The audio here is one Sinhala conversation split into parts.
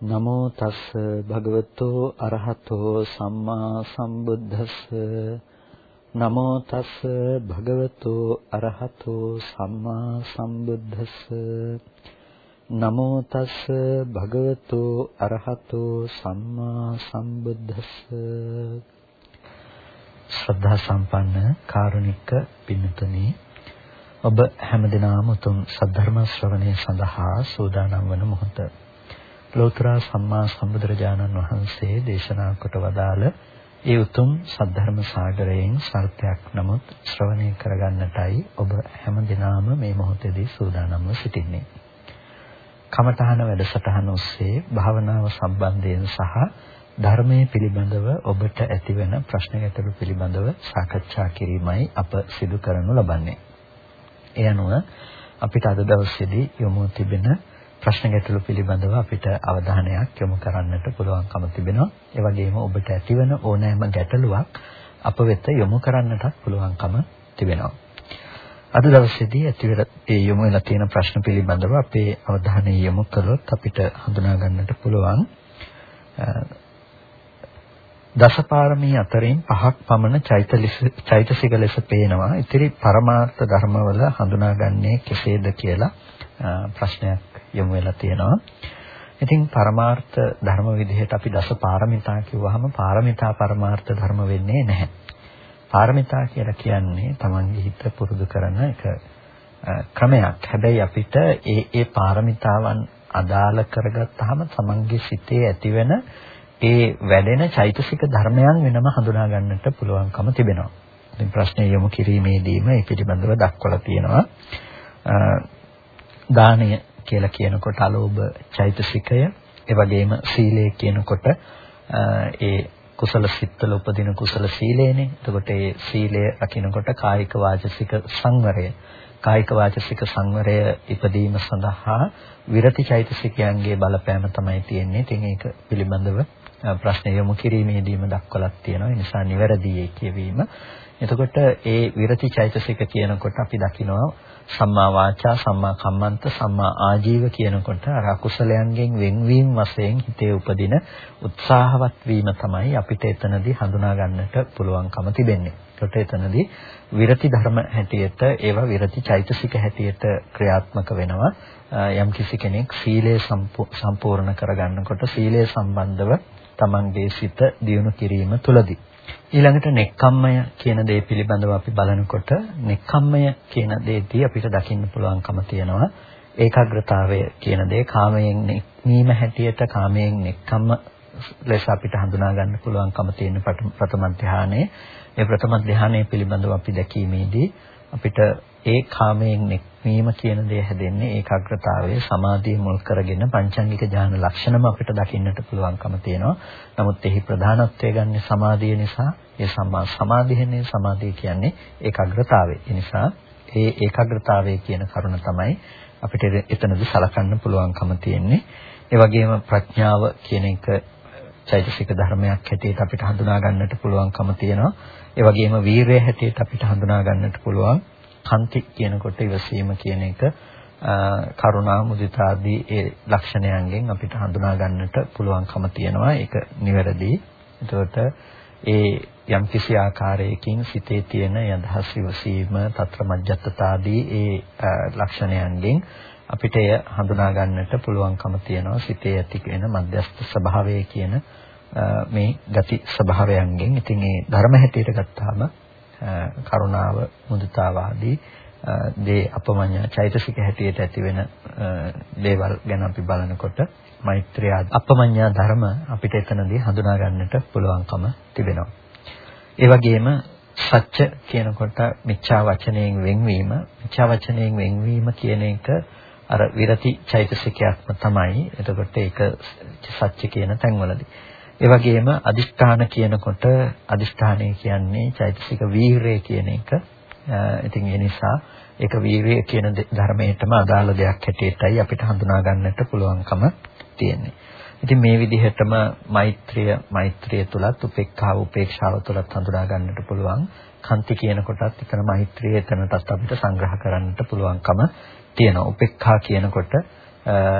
නමෝ තස් භගවතෝ අරහතෝ සම්මා සම්බුද්දස්ස. නමෝ තස් භගවතෝ අරහතෝ සම්මා සම්බුද්දස්ස. නමෝ තස් භගවතෝ අරහතෝ සම්මා සම්බුද්දස්ස. ශ්‍රද්ධා සම්පන්න කාරුණික පින්තුනි ඔබ හැමදිනම උතුම් සද්ධර්ම ශ්‍රවණය සඳහා සූදානම් වන මොහොත ලෝතර සම්මා සම්බුදුරජාණන් වහන්සේ දේශනා කොට වදාළ ඒ උතුම් සද්ධර්ම සාගරයෙන් සල්පයක් නමුත් ශ්‍රවණය කරගන්නටයි ඔබ හැමදිනම මේ මොහොතේදී සූදානම්ව සිටින්නේ. කමඨහන වැඩසටහන ඔස්සේ භාවනාව සම්බන්ධයෙන් සහ ධර්මයේ පිළිබඳව ඔබට ඇතිවන ප්‍රශ්න ගැටළු පිළිබඳව සාකච්ඡා කිරීමයි අප සිදු කරනු ලබන්නේ. ඒ අනුව අපිට අද දවසේදී යොමු තිබෙන ප්‍රශ්න ගැටළු පිළිබඳව අපිට අවධානයක් යොමු කරන්නට පුළුවන්කම තිබෙනවා. ඒ වගේම ඔබට ඇතිවන ඕනෑම ගැටලුවක් අප වෙත යොමු කරන්නටත් පුළුවන්කම තිබෙනවා. අද දවසේදී ඇතිවෙලා ඒ යොමු වෙලා තියෙන ප්‍රශ්න පිළිබඳව අපේ අවධානය යොමු කළොත් අපිට හඳුනා ගන්නට පුළුවන් දසපාරමී අතරින් පහක් පමණ චෛතසික ලෙස පේනවා. ඉතිරි පරමාර්ථ ධර්මවල හඳුනාගන්නේ කෙසේද කියලා ප්‍රශ්නයක් යොමු වෙලා තියෙනවා. ඉතින් පරමාර්ථ ධර්ම විදිහට අපි දස පාරමිතා කිව්වහම පාරමිතා පරමාර්ථ ධර්ම වෙන්නේ නැහැ. පාරමිතා කියලා කියන්නේ Tamange හිත පුරුදු කරන එක ක්‍රමයක්. හැබැයි අපිට ඒ ඒ පාරමිතාවන් අදාළ කරගත්තාම Tamange සිතේ ඇතිවෙන ඒ වැඩෙන චෛතසික ධර්මයන් වෙනම හඳුනා ගන්නට පුළුවන්කම තිබෙනවා. ඉතින් ප්‍රශ්නය යොමු කිරීමේදීම ඒ පිළිබඳව දක්වලා තියෙනවා. දානය කියලා කියනකොට අලෝභ චෛතසිකය ඒ වගේම සීලය කියනකොට ඒ කුසල සිත්වල උපදින කුසල සීලේනේ. එතකොට ඒ සීලය රකින්නකොට කායික වාචසික සංවරය. කායික වාචසික සංවරය ඉපදීම සඳහා විරති චෛතසිකයන්ගේ බලපෑම තමයි තියෙන්නේ. ඉතින් ඒක පිළිබඳව ප්‍රශ්න යොමු කිරීමේදීම දක්වලක් තියෙනවා. ඒ නිසා නිවැරදි ඒ කියවීම. එතකොට ඒ විරති චෛතසික කියනකොට අපි දකිනවා සම්මා වාචා සම්මා කම්මන්ත සම්මා ආජීව කියනකොට අර අකුසලයන්ගෙන් වෙන්වීම වශයෙන් හිතේ උපදින උත්සාහවත් වීම තමයි අපිට එතනදී හඳුනා ගන්නට පුළුවන්කම තිබෙන්නේ. ඒකට එතනදී විරති ධර්ම හැටියට ඒවා විරති චෛතසික හැටියට ක්‍රියාත්මක වෙනවා. යම් කිසි කෙනෙක් සීලය සම්පූර්ණ කරගන්නකොට සීලය සම්බන්ධව තමන්ගේ සිත දියුණු කිරීම තුළදී ඊළඟට නෙක්ඛම්මය කියන දේ පිළිබඳව අපි බලනකොට නෙක්ඛම්මය කියන දේදී අපිට දකින්න පුළුවන්කම තියෙනවා. ඒකාග්‍රතාවය කියන දේ කාමයෙන් නික්මීම හැටියට කාමයෙන් නෙක්ඛම්ම ලෙස අපිට හඳුනා ගන්න පුළුවන්කම තියෙන ප්‍රථම ධානයේ ඒ ප්‍රථම ධානයේ පිළිබඳව අපි දැකීමේදී අපිට ඒ කාමයෙන් නික්මීම කියන දේ හැදෙන්නේ ඒකාග්‍රතාවයේ සමාධිය මුල් කරගෙන පංචාංගික ඥාන ලක්ෂණම අපිට දකින්නට පුළුවන්කම තියෙනවා. නමුත් එහි ප්‍රධානත්වය ගන්න සමාධිය නිසා ඒ සම්මා සමාධියනේ සමාධිය කියන්නේ ඒකාග්‍රතාවය. ඒ නිසා ඒ ඒකාග්‍රතාවය කියන කරුණ තමයි අපිට එතනදි සලකන්න පුළුවන්කම තියෙන්නේ. ඒ වගේම ප්‍රඥාව කියන එක චෛතසික ධර්මයක් හැටියට අපිට හඳුනා ගන්නට පුළුවන්කම තියෙනවා. ඒ වගේම වීරය හැටියට අපිට හඳුනා ගන්නට පුළුවන්. කන්ති කියනකොට ඉවසීම කියන එක කරුණා මුදිතාදී ඒ ලක්ෂණයන්ගෙන් අපිට හඳුනා ගන්නට පුළුවන්කම තියෙනවා. ඒක නිවැරදි. එතකොට ඒ යම් කිසි ආකාරයකින් සිතේ තියෙන යදහස් විවසීම, తත්‍ර මජ්ජත්තතාදී ඒ ලක්ෂණයන්ගෙන් අපිට එය හඳුනා ගන්නට පුළුවන්කම තියෙනවා. සිතේ ඇති වෙන මධ්‍යස්ථ ස්වභාවය කියන මේ ගති ස්වභාවයන්ගෙන්. ඉතින් ඒ ධර්ම හැටියට ගත්තාම කරුණාව, මුදිතාව ආදී දේ අපමඤ්ඤ චෛතසික හැටියට ඇති වෙන දේවල් ගැන අපි බලනකොට මෛත්‍රිය අපමඤ්ඤ ධර්ම අපිට එතනදී හඳුනා ගන්නට පුළුවන්කම තිබෙනවා. ඒ වගේම සත්‍ය කියනකොට මිච්ඡා වචනයෙන් වෙන්වීම, මිච්ඡා වචනයෙන් වෙන්වීම කියන එක අර විරති චෛතසිකයක්ම තමයි. එතකොට ඒක සත්‍ය කියන තැන්වලදී. ඒ වගේම අදිෂ්ඨාන කියනකොට අදිෂ්ඨානය කියන්නේ චෛතසික වීරය කියන එක. ඉතින් ඒ නිසා ඒක වීරය කියන ධර්මයටම අදාළ දෙයක් හැටියටයි අපිට හඳුනා ගන්නට පුළුවන්කම තියෙන්නේ. ඉතින් මේ විදිහටම මෛත්‍රිය මෛත්‍රිය තුලත් උපේක්ඛාව උපේක්ෂාව තුලත් හඳුනා ගන්නට පුළුවන්. කන්ති කියන කොටත් එතන මෛත්‍රිය එතනටත් අපිට සංග්‍රහ කරන්නට පුළුවන්කම තියෙනවා. උපේක්ඛා කියනකොට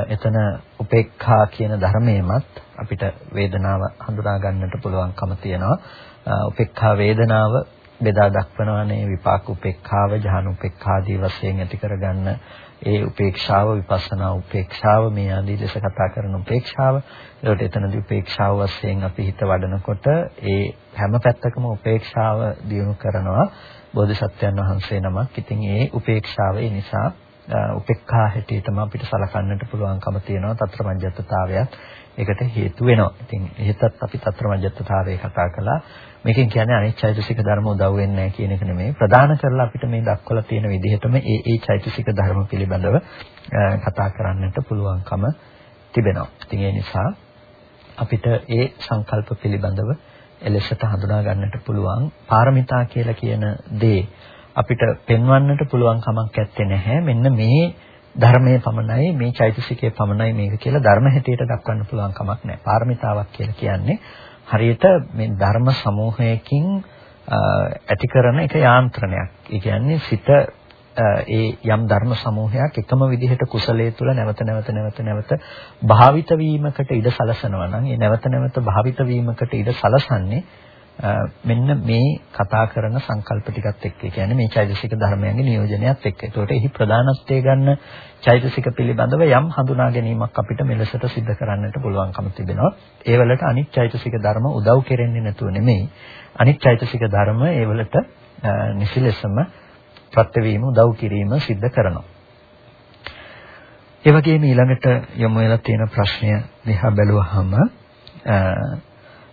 එතන උපේක්ඛා කියන ධර්මයේමත් අපිට වේදනාව හඳුනා ගන්නට පුළුවන්කම තියෙනවා. උපේක්ඛා වේදනාව බෙදා දක්වනවානේ විපාක උපේක්ඛාව, ජහන උපේක්ඛාදී වශයෙන් ඇති කරගන්න ඒ උපේක්ෂාව විපස්සනා උපේක්ෂාව මේ ආදී ලෙස කතා කරන උපේක්ෂාව. ඒකට එතනදී උපේක්ෂාව වශයෙන් අපි හිත වඩනකොට ඒ හැම පැත්තකම උපේක්ෂාව දියුණු කරනවා බෝධිසත්වයන් වහන්සේ නමක්. ඉතින් ඒ උපේක්ෂාව ඒ නිසා උපේක්ඛා හැටියටම අපිට සලකන්නට පුළුවන්කම තියෙනවා తත්‍රමජ්ජත්තාවයත් ඒකට හේතු වෙනවා. ඉතින් එහෙතත් අපි తත්‍රමජ්ජත්තාවය කතා කළා. මේකෙන් කියන්නේ අනිත් චෛතසික ධර්ම උදව් වෙන්නේ නැහැ කියන එක නෙමෙයි. ප්‍රධාන කරලා අපිට මේ දක්වලා තියෙන විදිහටම ඒ ඒ චෛතසික ධර්ම පිළිබඳව කතා කරන්නට පුළුවන්කම තිබෙනවා. ඉතින් ඒ නිසා අපිට ඒ සංකල්ප පිළිබඳව එලෙසට හඳුනා ගන්නට පුළුවන් පාරමිතා කියලා කියන දේ අපිට පෙන්වන්නට පුළුවන් කමක් නැත්තේ නැහැ. මෙන්න මේ ධර්මයේ පමණයි මේ චෛතසිකයේ පමණයි මේක කියලා ධර්ම හැටියට දක්වන්න පුළුවන් කමක් නැහැ. පාරමිතාවක් කියලා කියන්නේ හරියට මේ ධර්ම සමූහයකින් ඇති කරන එක යාන්ත්‍රණයක්. ඒ කියන්නේ සිත ඒ යම් ධර්ම සමූහයක් එකම විදිහට කුසලයේ තුල නැවත නැවත නැවත නැවත භාවිත වීමකට ඉඩ සලසනවා නම් ඒ නැවත නැවත භාවිත වීමකට ඉඩ සලසන්නේ මෙන්න මේ කතා කරන සංකල්ප ටිකත් එක්ක. ඒ කියන්නේ මේ චෛතසික ධර්මයන්ගේ නියෝජනයත් එක්ක. ඒකට එහි ප්‍රධානස්ත්වය ගන්න චෛතසික පිළිබඳව යම් හඳුනා ගැනීමක් අපිට මෙලෙසට සිද්ධ කරන්නට පුළුවන්කම තිබෙනවා. ඒවලට අනිත් චෛතසික ධර්ම උදව් කෙරෙන්නේ නැතුව නෙමෙයි. අනිත් චෛතසික ධර්ම ඒවලට නිසි ලෙසම ප්‍රත්‍යවීම උදව් කිරීම සිද්ධ කරනවා. ඒ වගේම ඊළඟට යොමු වෙලා තියෙන ප්‍රශ්නය දිහා බැලුවහම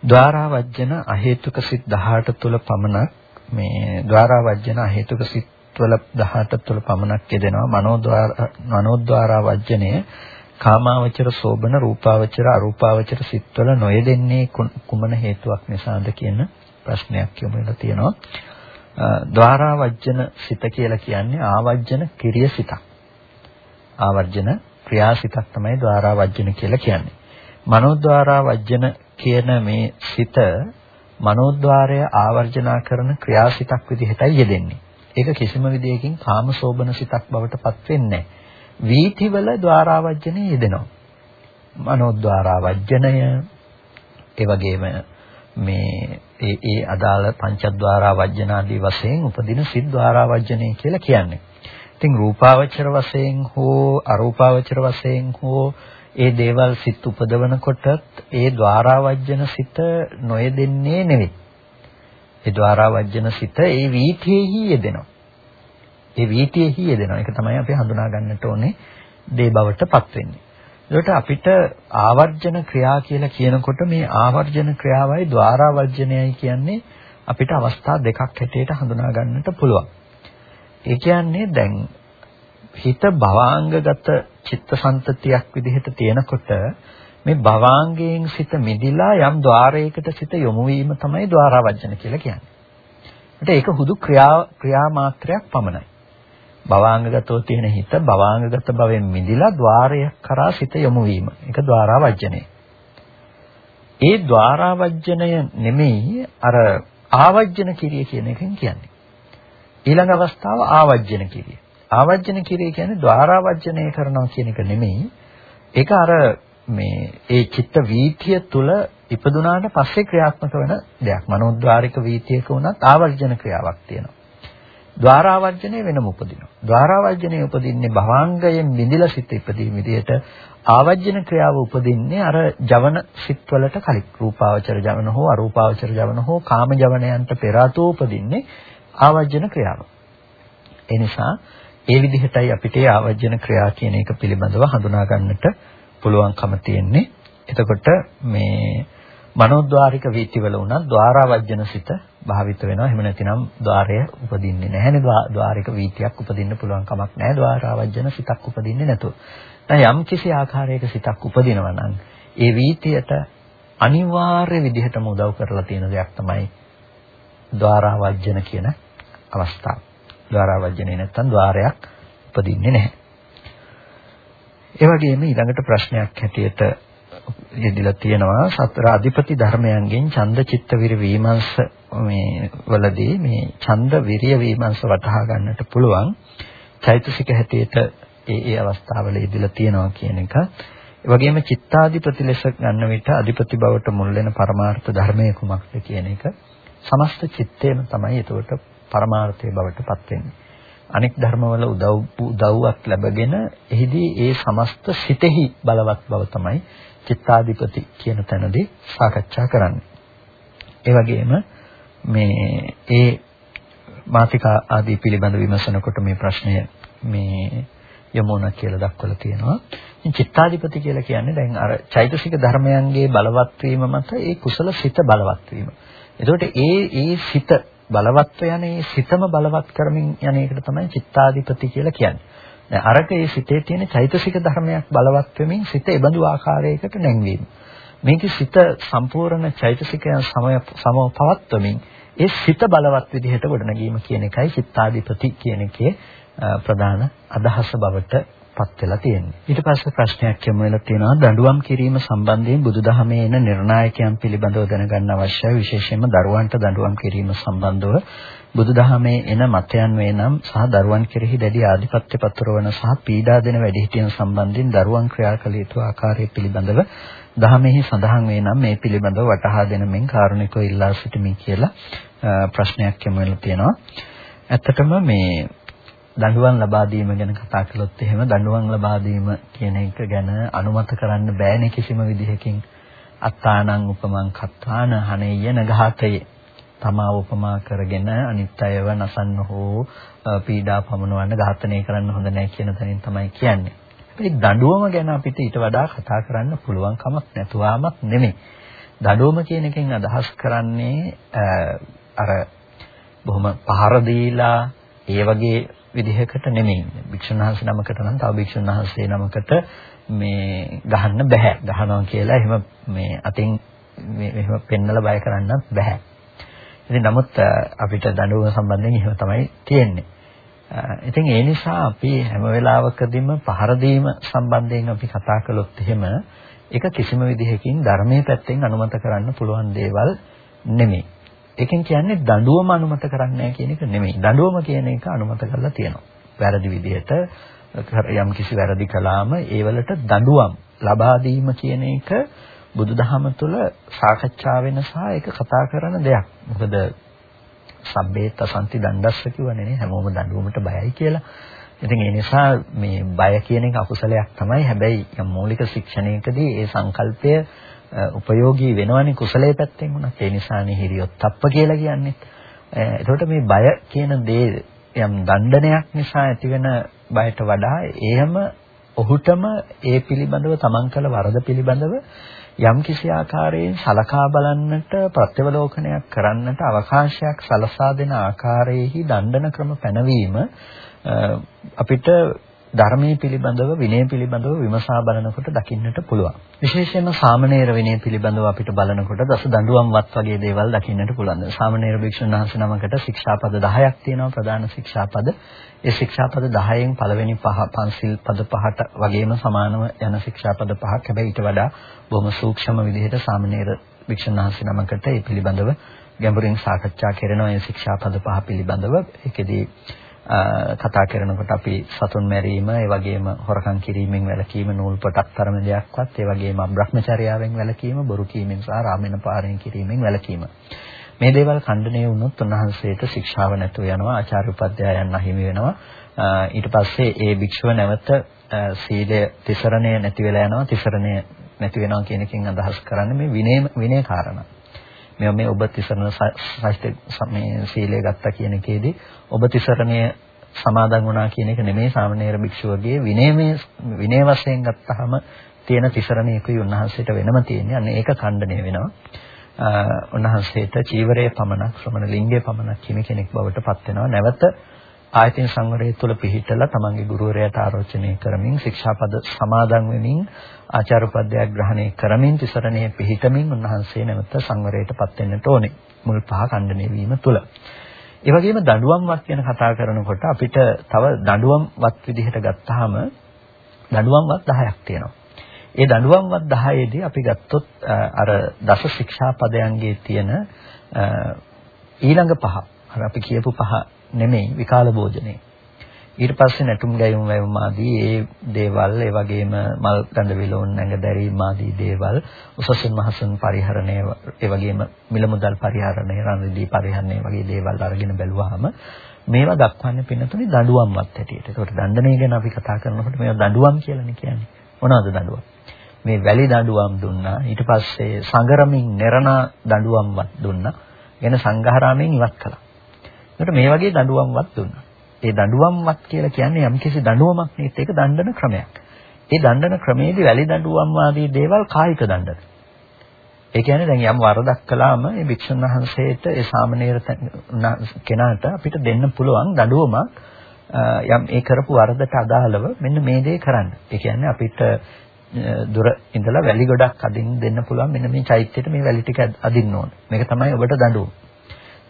ద్వාරාවජ්ජන අහේතුක සිත් 18 තුල පමණක් මේ ద్వාරාවජ්ජන අහේතුක සිත් වල 18 තුල පමණක් යෙදෙනවා මනෝද්වාර මනෝද්වාරාවජ්ජනය කාමාවචර සෝබන රූපාවචර අරූපාවචර සිත් වල නොයෙදෙන්නේ කුමන හේතුවක් නිසාද කියන ප්‍රශ්නයක් යොමු වෙලා තියෙනවා. ద్వාරාවජ්ජන සිත කියලා කියන්නේ ආවජ්ජන කිරිය සිතක්. ආවර්ජන ක්‍රියාසිතක් තමයි ద్వාරාවජ්ජන කියලා කියන්නේ. මනෝද්වාරාවජ්ජන කියන මේ සිත මනෝද්වාරය ආවර්ජනා කරන ක්‍රියාසිතක් විදිහටයි යෙදෙන්නේ. ඒක කිසිම විදියකින් කාමසෝබන සිතක් බවට පත් වෙන්නේ නැහැ. වීතිවල ద్వාරාවජ්ජනේ යෙදෙනවා. මනෝද්වාරා වජ්ජනය ඒ වගේම මේ ඒ ඒ අදාළ පංචද්වාරා වජ්ජනාදී වශයෙන් උපදින සිද්්වාරා වජ්ජනේ කියලා කියන්නේ. ඉතින් රූපාවචර වශයෙන් හෝ අරූපාවචර වශයෙන් හෝ ඒ දේවල් සිත් උපදවනකොටත් ඒ ద్వාරාවජන සිත නොයෙදෙන්නේ නෙවෙයි. ඒ ద్వාරාවජන සිත ඒ වීතියෙහි යෙදෙනවා. ඒ වීතියෙහි යෙදෙනවා. ඒක තමයි අපි හඳුනා ගන්නට ඕනේ දේ බවටපත් වෙන්නේ. එතකොට අපිට ආවර්ජන ක්‍රියා කියලා කියනකොට මේ ආවර්ජන ක්‍රියාවයි ద్వාරාවර්ජනයයි කියන්නේ අපිට අවස්ථා දෙකක් හැටියට හඳුනා ගන්නට පුළුවන්. ඒ කියන්නේ දැන් හිත භවාංගගත චිත්තසංතතියක් විදිහට තියෙනකොට මේ භවාංගයෙන් සිත මිදිලා යම් ద్వාරයකට සිත යොමු වීම තමයි ద్వාරවජන කියලා කියන්නේ. ඒක හුදු ක්‍රියා ක්‍රියා මාත්‍රයක් පමණයි. භවාංගගතෝ තියෙන හිත භවාංගගත භවෙන් මිදිලා ద్వාරයක් කරා සිත යොමු වීම. ඒක ద్వාරවජනේ. ඒ ద్వාරවජනය නෙමෙයි අර ආවජන කිරිය කියන එකෙන් කියන්නේ. ඊළඟ අවස්ථාව ආවජන කිරිය. ආවර්ජන කිරීම කියන්නේ ධාරාවර්ජනය කරනවා කියන එක නෙමෙයි. ඒක අර මේ ඒ චිත්ත වීතිය තුල ඉපදුනාට පස්සේ ක්‍රියාත්මක වෙන දෙයක්. මනෝද්වාරික වීතියක වුණත් ආවර්ජන ක්‍රියාවක් තියෙනවා. ධාරාවර්ජනය වෙනම උපදිනවා. ධාරාවර්ජනය උපදින්නේ භවංගයෙන් බිඳිලා සිට ඉපදීම විදිහට ආවර්ජන ක්‍රියාව උපදින්නේ අර ජවන සිත්වලට කලින් රූපාවචර ජවන හෝ අරූපාවචර ජවන හෝ කාම ජවනයන්ට පෙර උපදින්නේ ආවර්ජන ක්‍රියාව. ඒ නිසා ඒ විදිහටයි අපිට ආවර්ජන ක්‍රියා කියන එක පිළිබඳව හඳුනා ගන්නට පුළුවන්කම තියෙන්නේ. එතකොට මේ මනෝද්වාරික වීතිවල උනත් ద్వාරාවර්ජන සිත භාවිත වෙනවා. එහෙම නැතිනම් ద్వාරය උපදින්නේ නැහැනේ. ద్వාරික වීතියක් උපදින්න පුළුවන් කමක් නැහැ. ద్వාරාවර්ජන සිතක් උපදින්නේ නැතුව. දැන් යම් කිසි ආකාරයක සිතක් උපදිනවා නම් ඒ වීතියට අනිවාර්ය විදිහටම උදව් කරලා තියෙන දෙයක් තමයි ద్వාරාවර්ජන කියන අවස්ථාව. ద్వාරාවජනේ නැත්තම් ద్వාරයක් උපදින්නේ නැහැ. ඒ වගේම ඊළඟට ප්‍රශ්නයක් හැටියට යෙදিলা තියෙනවා සතර අධිපති ධර්මයන්ගෙන් ඡන්ද චිත්ත විරි වීමංශ මේ වලදී මේ ඡන්ද විරිය වීමංශ වටහා ගන්නට පුළුවන් චෛතසික හැටියට ඒ ඒ අවස්ථාවල යෙදিলা තියෙනවා කියන එක. ඒ වගේම චිත්තාධිපති ලෙස ගන්න විට අධිපති බවට මුල් වෙන පරමාර්ථ ධර්මයේ කුමක්ද කියන එක. සමස්ත චිත්තේම තමයි එතකොට පරමාර්ථයේ බවට පත් වෙන්නේ. අනෙක් ධර්මවල උදව් උදව්වක් ලැබගෙන එහිදී ඒ සමස්ත සිතෙහි බලවත් බව තමයි චිත්තාධිපති කියන තැනදී සාකච්ඡා කරන්නේ. ඒ වගේම මේ ඒ මාතිකා ආදී පිළිබඳ විමසනකොට මේ ප්‍රශ්නය මේ යමුණ කියලා දක්වලා තියෙනවා. ඉතින් චිත්තාධිපති කියලා කියන්නේ දැන් අර චෛතසික ධර්මයන්ගේ බලවත් වීම මත ඒ කුසල සිත බලවත් වීම. එතකොට ඒ ඒ සිත බලවත්ව යන ඒ සිතම බලවත් කරමින් යන එකට තමයි චිත්තාධිපති කියලා කියන්නේ. දැන් අරක ඒ සිතේ තියෙන චෛතසික ධර්මයක් බලවත් වෙමින් සිත එබඳු ආකාරයකට නැංවීම. මේකේ සිත සම්පූර්ණ චෛතසිකයන් සමය සමව පවත්වමින් ඒ සිත බලවත් විදිහට ගොඩනගීම කියන එකයි චිත්තාධිපති කියන එකේ ප්‍රධාන අදහස බවට පත් වෙලා තියෙන්නේ. ඊට පස්සේ ප්‍රශ්නයක් යමු වෙලා තියෙනවා දඬුවම් කිරීම සම්බන්ධයෙන් බුදුදහමේ එන නිර්ණායකයන් පිළිබඳව දැනගන්න අවශ්‍යයි විශේෂයෙන්ම දරුවන්ට දඬුවම් කිරීම සම්බන්ධව බුදුදහමේ එන මතයන් වේ නම් සහ දරුවන් කෙරෙහි දැඩි ආධිපත්‍ය පතරවන සහ පීඩා දෙන වැඩිහිටියන් සම්බන්ධයෙන් දරුවන් ක්‍රියා කළ යුතු ආකාරය පිළිබඳව දහමෙහි සඳහන් වේ නම් මේ පිළිබඳව වටහා දෙන මෙන් කාරුණිකව ඉල්ලා සිටිමි කියලා ප්‍රශ්නයක් යමු වෙලා තියෙනවා. ඇත්තටම මේ දඬුවම් ලබා දීම ගැන කතා කළොත් එහෙම දඬුවම් ලබා දීම කියන එක ගැන අනුමත කරන්න බෑනේ කිසිම විදිහකින් අත්තානං උපමං කත්තාන හනේය නඝාතේ තමා උපමා කරගෙන අනිත් අයව නසන්න හෝ පීඩා පමුණවන්න ඝාතනය කරන්න හොඳ නැහැ කියන තැනින් තමයි කියන්නේ. මේ දඬුවම ගැන අපිට ඊට වඩා කතා කරන්න පුළුවන් කමක් නැතුවමක් නෙමෙයි. දඬුවම කියන එකෙන් අදහස් කරන්නේ අර බොහොම පහර දීලා ඒ වගේ විදිහකට නෙමෙයි. භික්ෂුන් වහන්සේ නමකට නම් තව භික්ෂුන් වහන්සේ නමකට මේ ගහන්න බෑ. ගහනවා කියලා එහෙම මේ අතින් මේ එහෙම පෙන්නලා බය කරන්නත් බෑ. ඉතින් නමුත් අපිට දඬුවම සම්බන්ධයෙන් එහෙම තමයි තියෙන්නේ. ඉතින් ඒ නිසා අපි හැම වෙලාවකදීම පහර දීම සම්බන්ධයෙන් අපි කතා කළොත් එහෙම ඒක කිසිම විදිහකින් ධර්මයේ පැත්තෙන් අනුමත කරන්න පුළුවන් දේවල් නෙමෙයි. ඒකෙන් කියන්නේ දඬුවම අනුමත කරන්නේ නැහැ කියන එක නෙමෙයි. දඬුවම කියන එක අනුමත කරලා තියෙනවා. වැරදි විදිහට යම් කිසි වැරදි කළාම ඒවලට දඬුවම් ලබා දීම කියන එක බුදුදහම තුළ සාකච්ඡා වෙන සහ ඒක කතා කරන දෙයක්. මොකද සබ්බේ තසන්ති දණ්ඩස්ස කියවනේ නේ හැමෝම දඬුවමට බයයි කියලා. ඉතින් ඒ නිසා මේ බය කියන එක අකුසලයක් තමයි. හැබැයි මූලික ශික්ෂණයකදී ඒ සංකල්පය උපයෝගී වෙනවනේ කුසලයේ පැත්තෙන් උනත් ඒ නිසානේ හිරියොත්ප්ප කියලා කියන්නේ. එතකොට මේ බය කියන දේ යම් දණ්ඩනයක් නිසා ඇතිවෙන බයට වඩා එහෙම ඔහුටම ඒ පිළිබඳව තමන් කළ වරද පිළිබඳව යම් කිසි ආකාරයෙන් සලකා බලන්නට ප්‍රත්‍යවලෝකනයක් කරන්නට අවකාශයක් සලසා දෙන ආකාරයේහි දණ්ඩන ක්‍රම පැනවීම අපිට ධර්මයේ පිළිබඳව විනය පිළිබඳව විමසා බලනකොට දකින්නට පුළුවන්. විශේෂයෙන්ම සාමණේර විනය පිළිබඳව අපිට බලනකොට දස දඬුවම්වත් වගේ දේවල් දකින්නට පුළුවන්. සාමණේර භික්ෂුන් වහන්සේ නමකට ශික්ෂාපද 10ක් තියෙනවා ප්‍රධාන ශික්ෂාපද. ඒ ශික්ෂාපද 10න් පළවෙනි පහ පන්සිල් පද පහට වගේම සමානව යන ශික්ෂාපද පහක්. හැබැයි ඊට වඩා බොහොම සූක්ෂම විදිහට සාමණේර භික්ෂුන් වහන්සේ නමකට ඒ පිළිබඳව ගැඹුරින් සාකච්ඡා කරනවා ඒ ශික්ෂාපද පහ පිළිබඳව. ඒකෙදී කතා කරනකොට අපි සතුන් මැරීම, ඒ වගේම හොරකම් කිරීමෙන් වැළකීම, නූල් පොටක් තරම දෙයක්වත්, ඒ වගේම අබ්‍රහ්මචර්යාවෙන් වැළකීම, බොරු කීමෙන් සහ රාමෙන පාරෙන් කිරීමෙන් වැළකීම. මේ දේවල් ඛණ්ඩණය වුණොත් උන්වහන්සේට ශික්ෂාව නැතුව යනවා, ආචාර්ය උපධ්‍යායන් අහිමි වෙනවා. ඊට පස්සේ ඒ භික්ෂුව නැවත සීලය තිසරණය නැති වෙලා යනවා, තිසරණය නැති වෙනවා කියන එකෙන් අදහස් කරන්නේ මේ විනය විනය කාරණා. මේ මේ ඔබ තිසරණ සාහිත්‍ය මේ සීලය ගත්තා කියන එකේදී ඔබ තිසරණය සමාදන් වුණා කියන එක නෙමෙයි සාමණේර භික්ෂුවගේ විනයමය විනය වශයෙන් ගත්තාම තියෙන තිසරණයකුයි උන්වහන්සේට වෙනම තියෙන්නේ. අන්න ඒක ඛණ්ඩණය වෙනවා. උන්වහන්සේට චීවරයේ පමණක් ශ්‍රමණ ලිංගයේ පමණක් හිමි කෙනෙක් බවට පත් වෙනවා. නැවත ආයතන සංවරය තුළ පිහිටලා තමන්ගේ ගුරුවරයාට ආරෝචනය කරමින් ශික්ෂාපද සමාදන් වෙමින් ආචාර උපදයක් ග්‍රහණය කරමින් තිසරණයේ පිහිටමින් උන්වහන්සේ නැවත සංවරයටපත් වෙන්නට ඕනේ. මුල් පහ ඛණ්ඩණය වීම තුළ. ඒ වගේම දඬුවම්වත් ගැන කතා කරනකොට අපිට තව දඬුවම්වත් විදිහට ගත්තාම දඬුවම්වත් 10ක් තියෙනවා. ඒ දඬුවම්වත් 10 දී අපි ගත්තොත් අර දස ශික්ෂා පදයන්ගේ තියෙන ඊළඟ පහ අර අපි කියපු පහ නෙමෙයි විකාල භෝජනේ. ඊට පස්සේ නැටුම් ගැයුම් වැයුම් ආදී ඒ දේවල් ඒ වගේම මල් ගඳ විලවුන් නැඟ දැරීම ආදී දේවල් උසසුන් මහසුන් පරිහරණය ඒ වගේම මිල මුදල් පරිහරණය රන් රිදී පරිහරණය වගේ දේවල් අරගෙන බැලුවාම මේවා දක්වන්නේ පින්නතුනේ දඬුවම්වත් හැටියට. ඒකට දඬණය ගැන අපි කතා කරනකොට මේවා දඬුවම් කියලානේ කියන්නේ. මොනවද දඬුවම්? මේ වැලි දඬුවම් දුන්නා. ඊට පස්සේ සංගරමින් නිරණ දඬුවම්වත් දුන්නා. එන සංඝාරාමයෙන් ඉවත් කළා. ඒකට මේ වගේ දඬුවම්වත් දුන්නා. ඒ දඬුවම්වත් කියලා කියන්නේ යම්කිසි දඬුවමක් නෙත් ඒක දඬන ක්‍රමයක්. ඒ දඬන ක්‍රමයේදී වැලි දඬුවම් ආදී දේවල් කායික දඬන. ඒ කියන්නේ දැන් යම් වරදක් කළාම ඒ භික්ෂුන් වහන්සේට ඒ සාමණේර කෙනාට අපිට දෙන්න පුළුවන් දඬුවමක් යම් ඒ කරපු වරදට අදාළව මෙන්න මේ දේ කරන්න. ඒ කියන්නේ අපිට දුර ඉඳලා වැලි ගොඩක් අදින්න දෙන්න පුළුවන් මෙන්න මේ චෛත්‍යයට මේ වැලි ටික අදින්න ඕන. මේක තමයි ඔබට දඬුවම.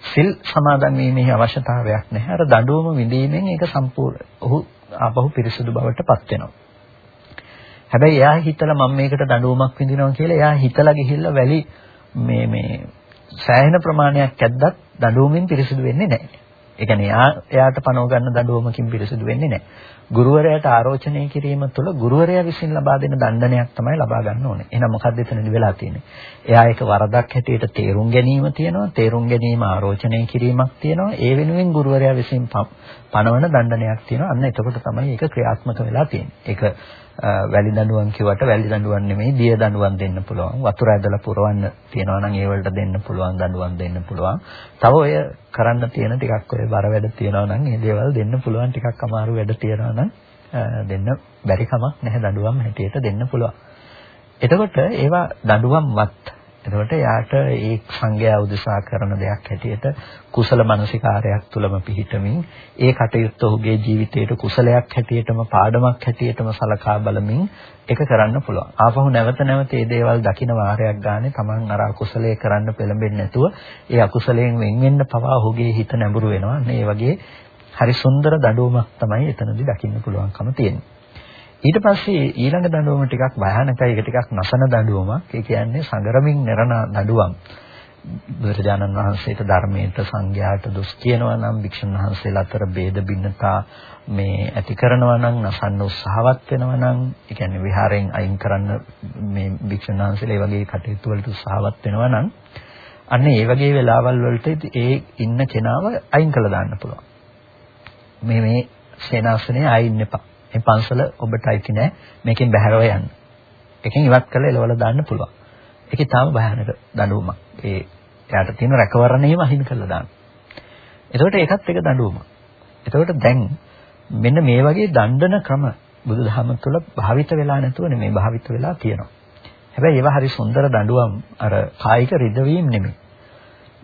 සිල් සමාදන් වීමේ අවශ්‍යතාවයක් නැහැ. අර දඬුවම විඳීමෙන් ඒක සම්පූර්ණ ඔහු ආපහු පිරිසුදු බවට පත් වෙනවා. හැබැයි එයා හිතලා මම මේකට දඬුවමක් විඳිනවා කියලා එයා හිතලා ගිහිල්ලා වැලි මේ මේ සෑහෙන ප්‍රමාණයක් ඇද්දත් දඬුවමින් පිරිසුදු වෙන්නේ නැහැ. ඒ කියන්නේ එයා එයාට පනව ගන්න දඬුවමකින් පිරිසුදු වෙන්නේ නැහැ. ගුරුවරයාට ආරෝචනය කිරීම තුළ ගුරුවරයා විසින් ලබා දෙන දණ්ඩනයක් තමයි ලබා ගන්න ඕනේ. එහෙනම් මොකක්ද එතනදි වෙලා තියෙන්නේ? එයා ඒක වරදක් හැටියට තේරුම් ගැනීම තියෙනවා, තේරුම් ගැනීම ආරෝචනය කිරීමක් තියෙනවා. ඒ වෙනුවෙන් ගුරුවරයා විසින් පනවන දණ්ඩනයක් තියෙනවා. අන්න එතකොට තමයි ඒක ක්‍රියාත්මක වෙලා තියෙන්නේ. ඒක වැලි දඬුවම් කිව්වට වැලි දඬුවම් නෙමෙයි දිය දඬුවම් දෙන්න පුළුවන්. වතුර ඇදලා පුරවන්න තියනවා නම් ඒ වලට දෙන්න පුළුවන් දඬුවම් දෙන්න පුළුවන්. තව ඔය කරන්න තියෙන ටිකක් ඔය බර වැඩ තියනවා නම් ඒ දේවල් දෙන්න පුළුවන් ටිකක් අමාරු වැඩ තියනවා නම් දෙන්න බැරි කමක් නැහැ දඬුවම් හැටියට දෙන්න පුළුවන්. එතකොට ඒවා දඬුවම්වත් එතකොට යාට ඒ සංඝයා උදෙසා කරන දෙයක් හැටියට කුසල මානසිකාරයක් තුලම පිහිටමින් ඒ කටයුත්ත ඔහුගේ ජීවිතයට කුසලයක් හැටියටම පාඩමක් හැටියටම සලකා බලමින් ඒක කරන්න පුළුවන්. ආපහු නැවත නැවත මේ දේවල් දකින වාරයක් ගානේ Taman අර අකුසලයේ කරන්න පෙළඹෙන්නේ නැතුව ඒ අකුසලයෙන් වෙන් වෙන්න පවා ඔහුගේ හිත නැඹුරු වෙනවා. මේ වගේ හරි සුන්දර දඬුවමක් තමයි එතනදී දකින්න පුළුවන්කම තියෙන්නේ. ඊට පස්සේ ඊළඟ දඬුවම ටිකක් භයානකයි ඒක ටිකක් නසන දඬුවමක්. ඒ කියන්නේ සංගරමින් නිරණ දඬුවම්. බුදුරජාණන් වහන්සේට ධර්මයට සංඝයාට දුස් කියනවා නම් භික්ෂුන් වහන්සේලා අතර ભેද බින්නතා මේ ඇති කරනවා නම් නසන්න උත්සාහවත් වෙනවා නම් ඒ කියන්නේ විහාරයෙන් අයින් කරන්න මේ භික්ෂුන් වහන්සේලා ඒ වගේ කටයුතු වලට උත්සාහවත් වෙනවා නම් අන්න ඒ වගේ වෙලාවල් වලට ඒ ඉන්න කෙනාව අයින් කළා දාන්න පුළුවන්. මේ මේ සේනාසනේ ආයින් එපා. මේ පන්සල ඔබට අයිති නෑ. මේකෙන් බැහැරව යන්න. එකෙන් ඉවත් කරලා එලවලා දාන්න පුළුවන්. ඒකේ තාම භයානක දඬුවමක්. ඒ එයාට තියෙන රැකවරණයම අහිමි කරලා දාන්න. එතකොට ඒකත් එක දඬුවමක්. එතකොට දැන් මෙන්න මේ වගේ දණ්ඩන ක්‍රම බුදුදහම තුළ භාවිත වෙලා නැතුව නෙමෙයි භාවිත වෙලා තියෙනවා. හැබැයි ඒවා හරි සුන්දර දඬුවම් අර කායික රිදවීම නෙමෙයි.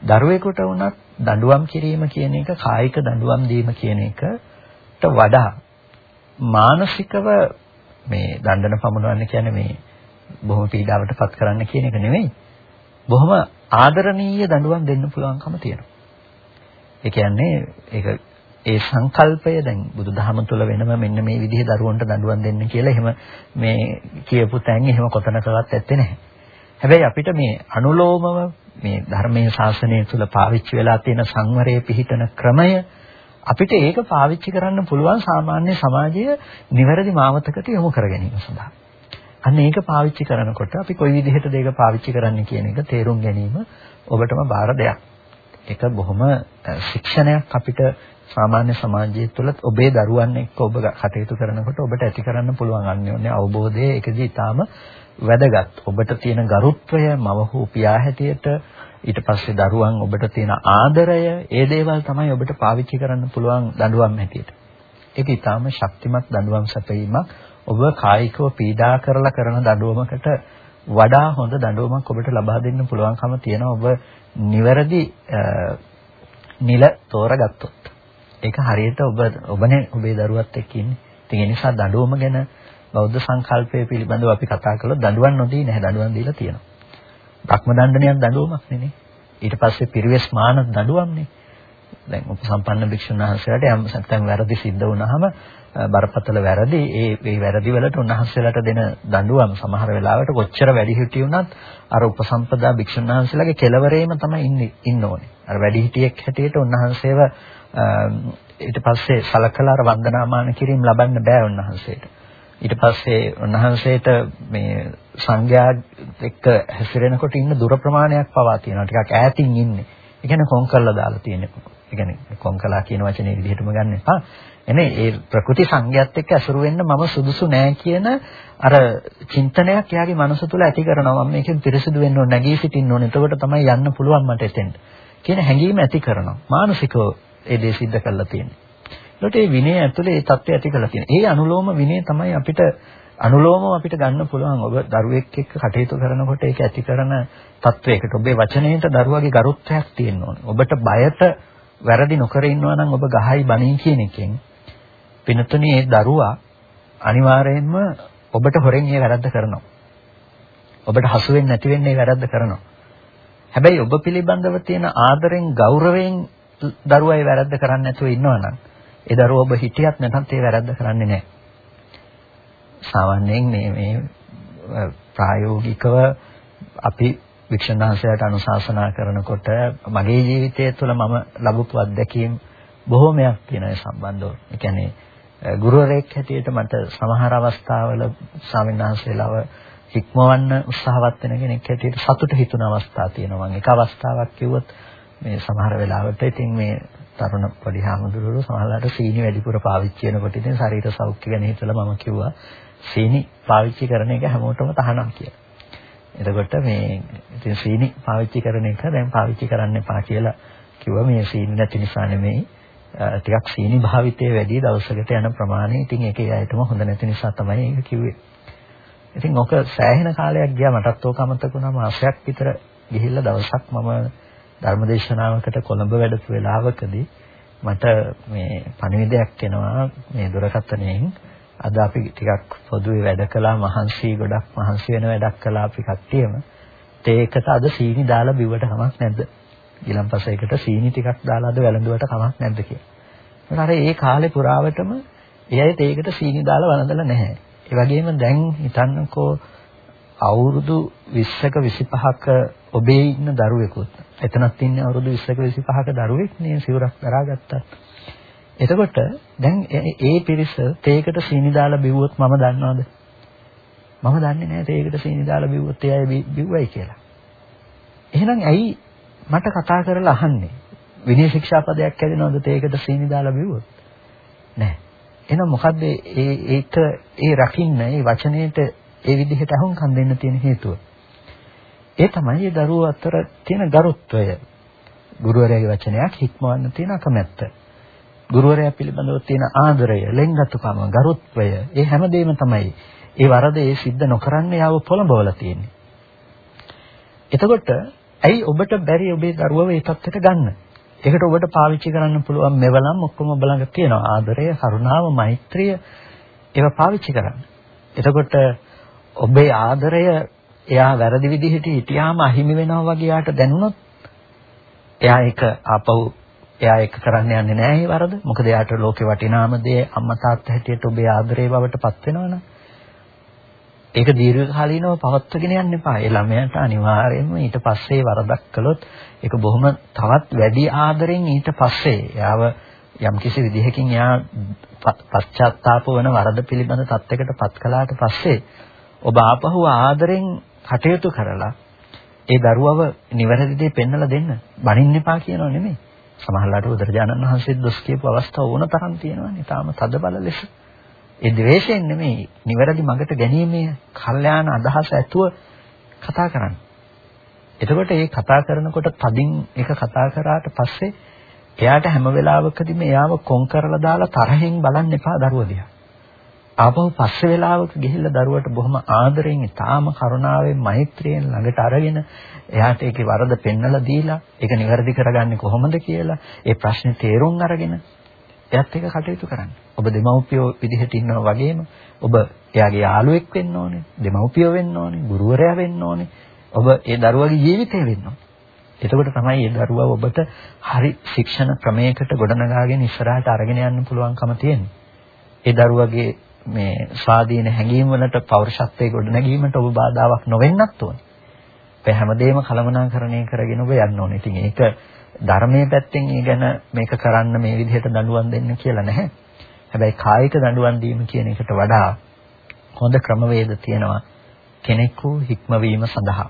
දරුවෙකුට වුණත් දඬුවම් කිරීම කියන එක කායික දඬුවම් දීම කියන එකට වඩා මානසිකව මේ දඬන පමුණවන්න කියන්නේ මේ බොහොම පීඩාවට පත් කරන්න කියන එක නෙමෙයි. බොහොම ආදරණීය දඬුවම් දෙන්න පුළුවන්කම තියෙනවා. ඒ කියන්නේ ඒක ඒ සංකල්පය දැන් බුදුදහම තුළ වෙනම මෙන්න මේ විදිහේ දරුවන්ට දඬුවම් දෙන්න කියලා එහෙම මේ කියපු තැන් එහෙම කොතනකවත් ඇත්තේ නැහැ. හැබැයි අපිට මේ අනුලෝමව මේ ධර්මයේ ශාසනය තුළ පාවිච්චි වෙලා තියෙන සංවරයේ පිහිටන ක්‍රමය අපිට ඒක පාවිච්චි කරන්න පුළුවන් සාමාන්‍ය සමාජයේ නිවැරදි මාවතකට යොමු කර ගැනීම සඳහා. අන්න ඒක පාවිච්චි කරනකොට අපි කොයි විදිහටද ඒක පාවිච්චි කරන්න කියන එක තේරුම් ගැනීම ඔබටම බාර දෙයක්. ඒක බොහොම ශික්ෂණයක් අපිට සාමාන්‍ය සමාජය තුළ ඔබේ දරුවන් එක්ක ඔබ කටයුතු කරනකොට ඔබට ඇති කරන්න පුළුවන් අන්‍යෝන්‍ය අවබෝධය ඒකදී ඊටාම වැදගත්. ඔබට තියෙන ගරුත්වය මව හෝ පියා හැටියට ඊට පස්සේ දරුවන් ඔබට තියෙන ආදරය ඒ දේවල් තමයි ඔබට පාවිච්චි කරන්න පුළුවන් දඬුවම් හැටියට. ඒක ඊටාම ශක්තිමත් දඬුවම් සැපයීමක්. ඔබ කායිකව පීඩා කරලා කරන දඬුවමකට වඩා හොඳ දඬුවමක් ඔබට ලබා දෙන්න පුළුවන්කම තියෙනවා ඔබ නිවැරදි නිල තෝරගත්තොත්. ඒක හරියට ඔබ ඔබනේ ඔබේ දරුවත් එක්ක ඉන්නේ. ඉතින් ඒ නිසා දඬුවම ගැන බෞද්ධ සංකල්පය පිළිබඳව අපි කතා කළොත් දඬුවම් නොදී නැහැ දඬුවම් දීලා තියෙනවා. භක්ම දණ්ඩනයක් දඬුවමක් නෙනේ. ඊට පස්සේ පිරිවෙස් මාන දඬුවම්නේ. දැන් උපසම්පන්න භික්ෂුන් වහන්සේලාට යම් සත්‍යම් වැරදි සිද්ධ වුණාම බරපතල වැරදි ඒ ඒ වැරදි වලට උන්වහන්සේලාට දෙන දඬුවම් සමහර වෙලාවට කොච්චර වැඩි හිටි වුණත් අර උපසම්පදා භික්ෂුන් වහන්සේලාගේ කෙලවරේම තමයි ඉන්නේ ඉන්න ඕනේ. අර වැඩි හිටියෙක් හැටියට උන්වහන්සේව ඊට පස්සේ සලකලා අර වන්දනාමාන කිරීම ලබන්න බෑ උන්වහන්සේට. ඊට පස්සේ උන්වහන්සේට මේ සංඝයා එක්ක හැසිරෙනකොට ඉන්න දුර ප්‍රමාණයක් පවා තියෙනවා. ටිකක් ඈතින් ඉන්නේ. ඒ කියන්නේ කොන් කරලා දාලා තියෙනවා. ඒ කියන්නේ කොන්කලා කියන වචනේ විදිහටම ගන්න එපා. එනේ ඒ ප්‍රකෘති සංගයත් එක්ක ඇසුරු වෙන්න මම සුදුසු නෑ කියන අර චින්තනයක් යාගේ මනස තුළ ඇති කරනවා. මම මේකෙන් පිරිසිදු වෙන්න ඕන, නැගී සිටින්න ඕන. එතකොට තමයි යන්න පුළුවන් මට එතෙන්ට. කියන හැඟීම ඇති කරනවා. මානසිකව ඒ දේ සිද්ධ කරලා තියෙන්නේ. ඒකට මේ විනය ඇතුලේ ඒ தත්ත්වය ඇති කරලා තියෙනවා. ඒ අනුලෝම විනය තමයි අපිට අනුලෝමව අපිට ගන්න පුළුවන්. ඔබ දරුවෙක් එක්ක කටයුතු කරනකොට ඒක ඇති කරන තත්වයකට ඔබේ වචනයට දරුවගේ ගරුත්වයක් තියෙන්න ඕනේ. ඔබට බයට වැරදි නොකර ඉන්නවා නම් ඔබ ගහයි බණී කියන එකෙන් පිනතුනේ ඒ දරුවා අනිවාර්යයෙන්ම ඔබට හොරෙන් ඒ වැරද්ද කරනවා. ඔබට හසු වෙන්නේ නැති වෙන්නේ වැරද්ද කරනවා. හැබැයි ඔබ පිළිබඳව තියෙන ආදරෙන් ගෞරවයෙන් දරුවා ඒ වැරද්ද කරන්නේ නැතුව ඉන්නවනම් ඒ දරුවා ඔබ හිටියත් නැතත් ඒ වැරද්ද කරන්නේ නැහැ. සාමාන්‍යයෙන් මේ මේ ප්‍රායෝගිකව අපි වික්ෂණාංශයට අනුශාසනා කරනකොට මගේ ජීවිතය තුළ මම ලැබපු අත්දැකීම් බොහෝමයක් තියෙනවා සම්බන්ධව. ඒ කියන්නේ ගුරුවරයෙක් හැටියට මට සමහර අවස්ථාවල ස්වාමින්වහන්සේලාව හික්මවන්න උත්සාහවත් වෙන කෙනෙක් හැටියට සතුට හිතුන අවස්ථා තියෙනවා. මම එක අවස්ථාවක් කිව්වොත් මේ සමහර වෙලාවට ඉතින් මේ තරුණ පොඩි හාමුදුරුවෝ සමහරවිට සීනි වැඩිපුර පාවිච්චි කරනකොට ඉතින් ශරීර සෞඛ්‍ය ගැන හිතලා මම කිව්වා සීනි පාවිච්චි කරන එක හැමෝටම තහනම් කියලා. එතකොට මේ ඉතින් සීනි පාවිච්චි කරන එක දැන් පාවිච්චි කරන්න එපා කියලා කිව්වා මේ සීනි නැති නිසා නෙමෙයි ටිකක් සීනි භාවිතය වැඩි දවසකට යන ප්‍රමාණය ඉතින් ඒකේ අයටම හොඳ නැති නිසා තමයි ඒක කිව්වේ. ඉතින් ඔක සෑහෙන කාලයක් ගියා මටත් ඕක අමතක වුණා මාසයක් විතර ගිහිල්ලා දවසක් මම ධර්මදේශනාවකට කොළඹ වැඩපු වෙලාවකදී මට මේ පණිවිඩයක් එනවා මේ දුරකථනයෙන් අද අපි ටිකක් පොදුවේ වැඩ කළා මහන්සි ගොඩක් මහන්සි වෙන වැඩක් කළා අපි කට්ටියම. තේකට අද සීනි දාලා බිව්වට කමක් නැද්ද? ගිලම්පසයකට සීනි ටිකක් දාලා අද වැළඳුවට කමක් නැද්ද කියලා. අර ඒ කාලේ පුරාවටම ඒ අය තේකට සීනි දාලා වළඳලා නැහැ. ඒ වගේම දැන් හිතන්නකෝ අවුරුදු 20ක 25ක ඔබේ ඉන්න දරුවෙකුත් එතනත් ඉන්නේ අවුරුදු 20ක 25ක දරුවෙක් නේ සිවුරක් දරාගත්තා. එතකොට දැන් ඒ පිරිස තේකට සීනි දාලා බිව්වොත් මම දන්නවද? මම දන්නේ නැහැ තේකට සීනි දාලා බිව්වොත් ඒ අය බිව්වයි කියලා. එහෙනම් ඇයි මට කතා කරලා අහන්නේ? විනය ශික්ෂා පදයක් ඇදෙනවද තේකට සීනි දාලා බිව්වොත්? නැහැ. එහෙනම් මොකද්ද ඒ ඒක ඒ රකින්න ඒ වචනේට ඒ විදිහට අහුම්කම් දෙන්න තියෙන හේතුව? ඒ තමයි ඒ දරුවෝ අතර තියෙන ගරුත්වය. ගුරුවරයාගේ වචනයක් හික්මවන්න තියෙන අකමැත්ත. ගුරුවරයා පිළිබඳව තියෙන ආදරය, ලෙන්ගතුකම, ගරුත්වය, ඒ හැමදේම තමයි ඒ වරද ඒ සිද්ධ නොකරන්න යාව පොළඹවලා තියෙන්නේ. එතකොට ඇයි ඔබට බැරි ඔබේ දරුවව ඒ තත්ත්වයට ගන්න? ඒකට ඔබට පාවිච්චි කරන්න පුළුවන් මෙවලම් ඔක්කොම ඔබ ළඟ තියෙනවා. ආදරය, කරුණාව, මෛත්‍රිය ඒවා පාවිච්චි කරන්න. එතකොට ඔබේ ආදරය එයා වැරදි විදිහට හිටියාම අහිමි වෙනවා වගේ යාට දැනුණොත් එයා ඒක ආපහු එයා ඒක කරන්න යන්නේ නැහැ ඒ වරද. මොකද එයාට ලෝකේ වටිනාම දේ අම්මා තාත්තා හැටියට ඔබේ ආදරේ බවට පත් වෙනවනේ. ඒක දීර්ඝ කාලීනව පවත්වගෙන යන්න එපා. ඒ ළමයාට අනිවාර්යයෙන්ම ඊට පස්සේ වරදක් කළොත් ඒක බොහොම තවත් වැඩි ආදරෙන් ඊට පස්සේ එයාව යම්කිසි විදිහකින් එයා පශ්චාත්තාප වෙන වරද පිළිබඳ තත්යකට පත් කළාට පස්සේ ඔබ ආපහු ආදරෙන් කටයුතු කරලා ඒ දරුවව නිවැරදි දේ පෙන්වලා දෙන්න. බනින්න එපා කියනව නෙමෙයි. සමහරලාට බුදුරජාණන් වහන්සේ දොස් කියපු අවස්ථා ඕන තරම් තියෙනවානේ. තාම තද බල ලෙස. ඒ ද්වේෂයෙන් නෙමෙයි, නිවැරදි මඟට ගැනීමේ කල්යාණ අදහස ඇතුව කතා කරන්නේ. එතකොට මේ කතා කරනකොට තදින් එක කතා කරාට පස්සේ එයාට හැම වෙලාවකදීම එයාව කොන් කරලා දාලා තරහෙන් බලන්න එපා දරුවා දිහා. ආපහු පස්සේ වෙලාවක ගිහිල්ලා දරුවට බොහොම ආදරෙන් තාම කරුණාවෙන් මෛත්‍රියෙන් ළඟට අරගෙන එයාට ඒකේ වරද පෙන්නලා දීලා ඒක નિවැරදි කරගන්නේ කොහොමද කියලා ඒ ප්‍රශ්නේ තේරුම් අරගෙන එයත් එක කටයුතු කරන්න. ඔබ දෙමව්පියෝ විදිහට ඉන්නවා වගේම ඔබ එයාගේ යාළුවෙක් වෙන්න ඕනේ, දෙමව්පියෝ වෙන්න ඕනේ, ගුරුවරයා වෙන්න ඕනේ. ඔබ ඒ දරුවගේ ජීවිතය වෙන්න ඕනේ. එතකොට තමයි ඒ දරුවා ඔබට හරි ශික්ෂණ ක්‍රමයකට ගොඩනගාගෙන ඉස්සරහට අරගෙන යන්න පුළුවන්කම තියෙන්නේ. ඒ දරුවගේ මේ ස්වාධීන හැඟීම් වලට පෞරුෂත්වයේ ගොඩ නැගීමට ඔබ බාධාවක් නොවෙන්නත් ඕනේ. ඒ හැමදේම කළමනාකරණය කරගෙන ඔබ යන්න ඕනේ. ඉතින් ඒක ධර්මයේ පැත්තෙන් ඒ ගැන මේක කරන්න මේ විදිහට දඬුවම් දෙන්න කියලා නැහැ. හැබැයි කායික දඬුවම් දීම කියන එකට වඩා හොඳ ක්‍රමවේද තියෙනවා කෙනෙකු හික්මවීම සඳහා.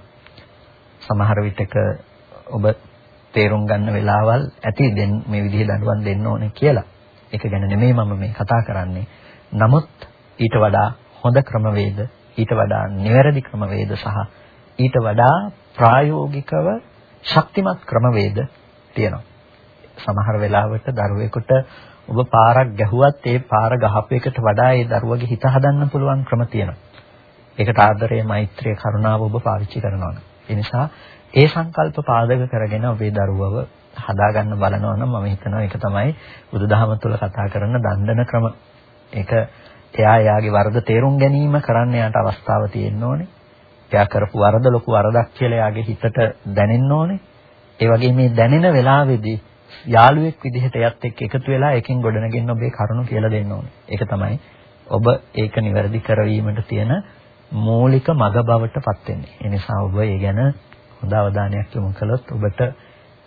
සමහර විටක ඔබ තේරුම් ගන්න වෙලාවල් ඇති දෙන් මේ විදිහේ දඬුවම් දෙන්න ඕනේ කියලා. ඒක ගැන නෙමෙයි මම මේ කතා කරන්නේ. නමුත් ඊට වඩා හොඳ ක්‍රමවේද, ඊට වඩා නිවැරදි ක්‍රමවේද සහ ඊට වඩා ප්‍රායෝගිකව ශක්තිමත් ක්‍රමවේද තියෙනවා. සමහර වෙලාවට දරුවෙකුට ඔබ පාරක් ගැහුවත් ඒ පාර ගහපු එකට වඩා ඒ දරුවගේ හිත හදන්න පුළුවන් ක්‍රම තියෙනවා. ඒකට ආදරය, මෛත්‍රිය, කරුණාව ඔබ පාවිච්චි කරනවා. ඒ නිසා ඒ සංකල්ප පාදක කරගෙන ඔබේ දරුවව හදාගන්න බලනවා නම් මම හිතනවා ඒක තමයි බුදුදහම තුළ කතා කරන දණ්ඩන ක්‍රම. ඒක එයා එයාගේ වරද තේරුම් ගැනීම කරන්න යාට අවස්ථාව තියෙන්න ඕනේ. එයා කරපු වරද ලොකු වරදක් කියලා එයාගේ හිතට දැනෙන්න ඕනේ. ඒ වගේ මේ දැනෙන වෙලාවේදී යාළුවෙක් විදිහට එයත් එක්ක එකතු වෙලා එකකින් ගොඩනගෙන ඔබේ කරුණු කියලා දෙන්න ඕනේ. ඒක තමයි ඔබ ඒක નિවැරදි කරවීමට තියෙන මූලික මඟ බවට පත් වෙන්නේ. ඒ නිසා ඔබ ඒ ගැන හොඳ අවධානයක් යොමු කළොත් ඔබට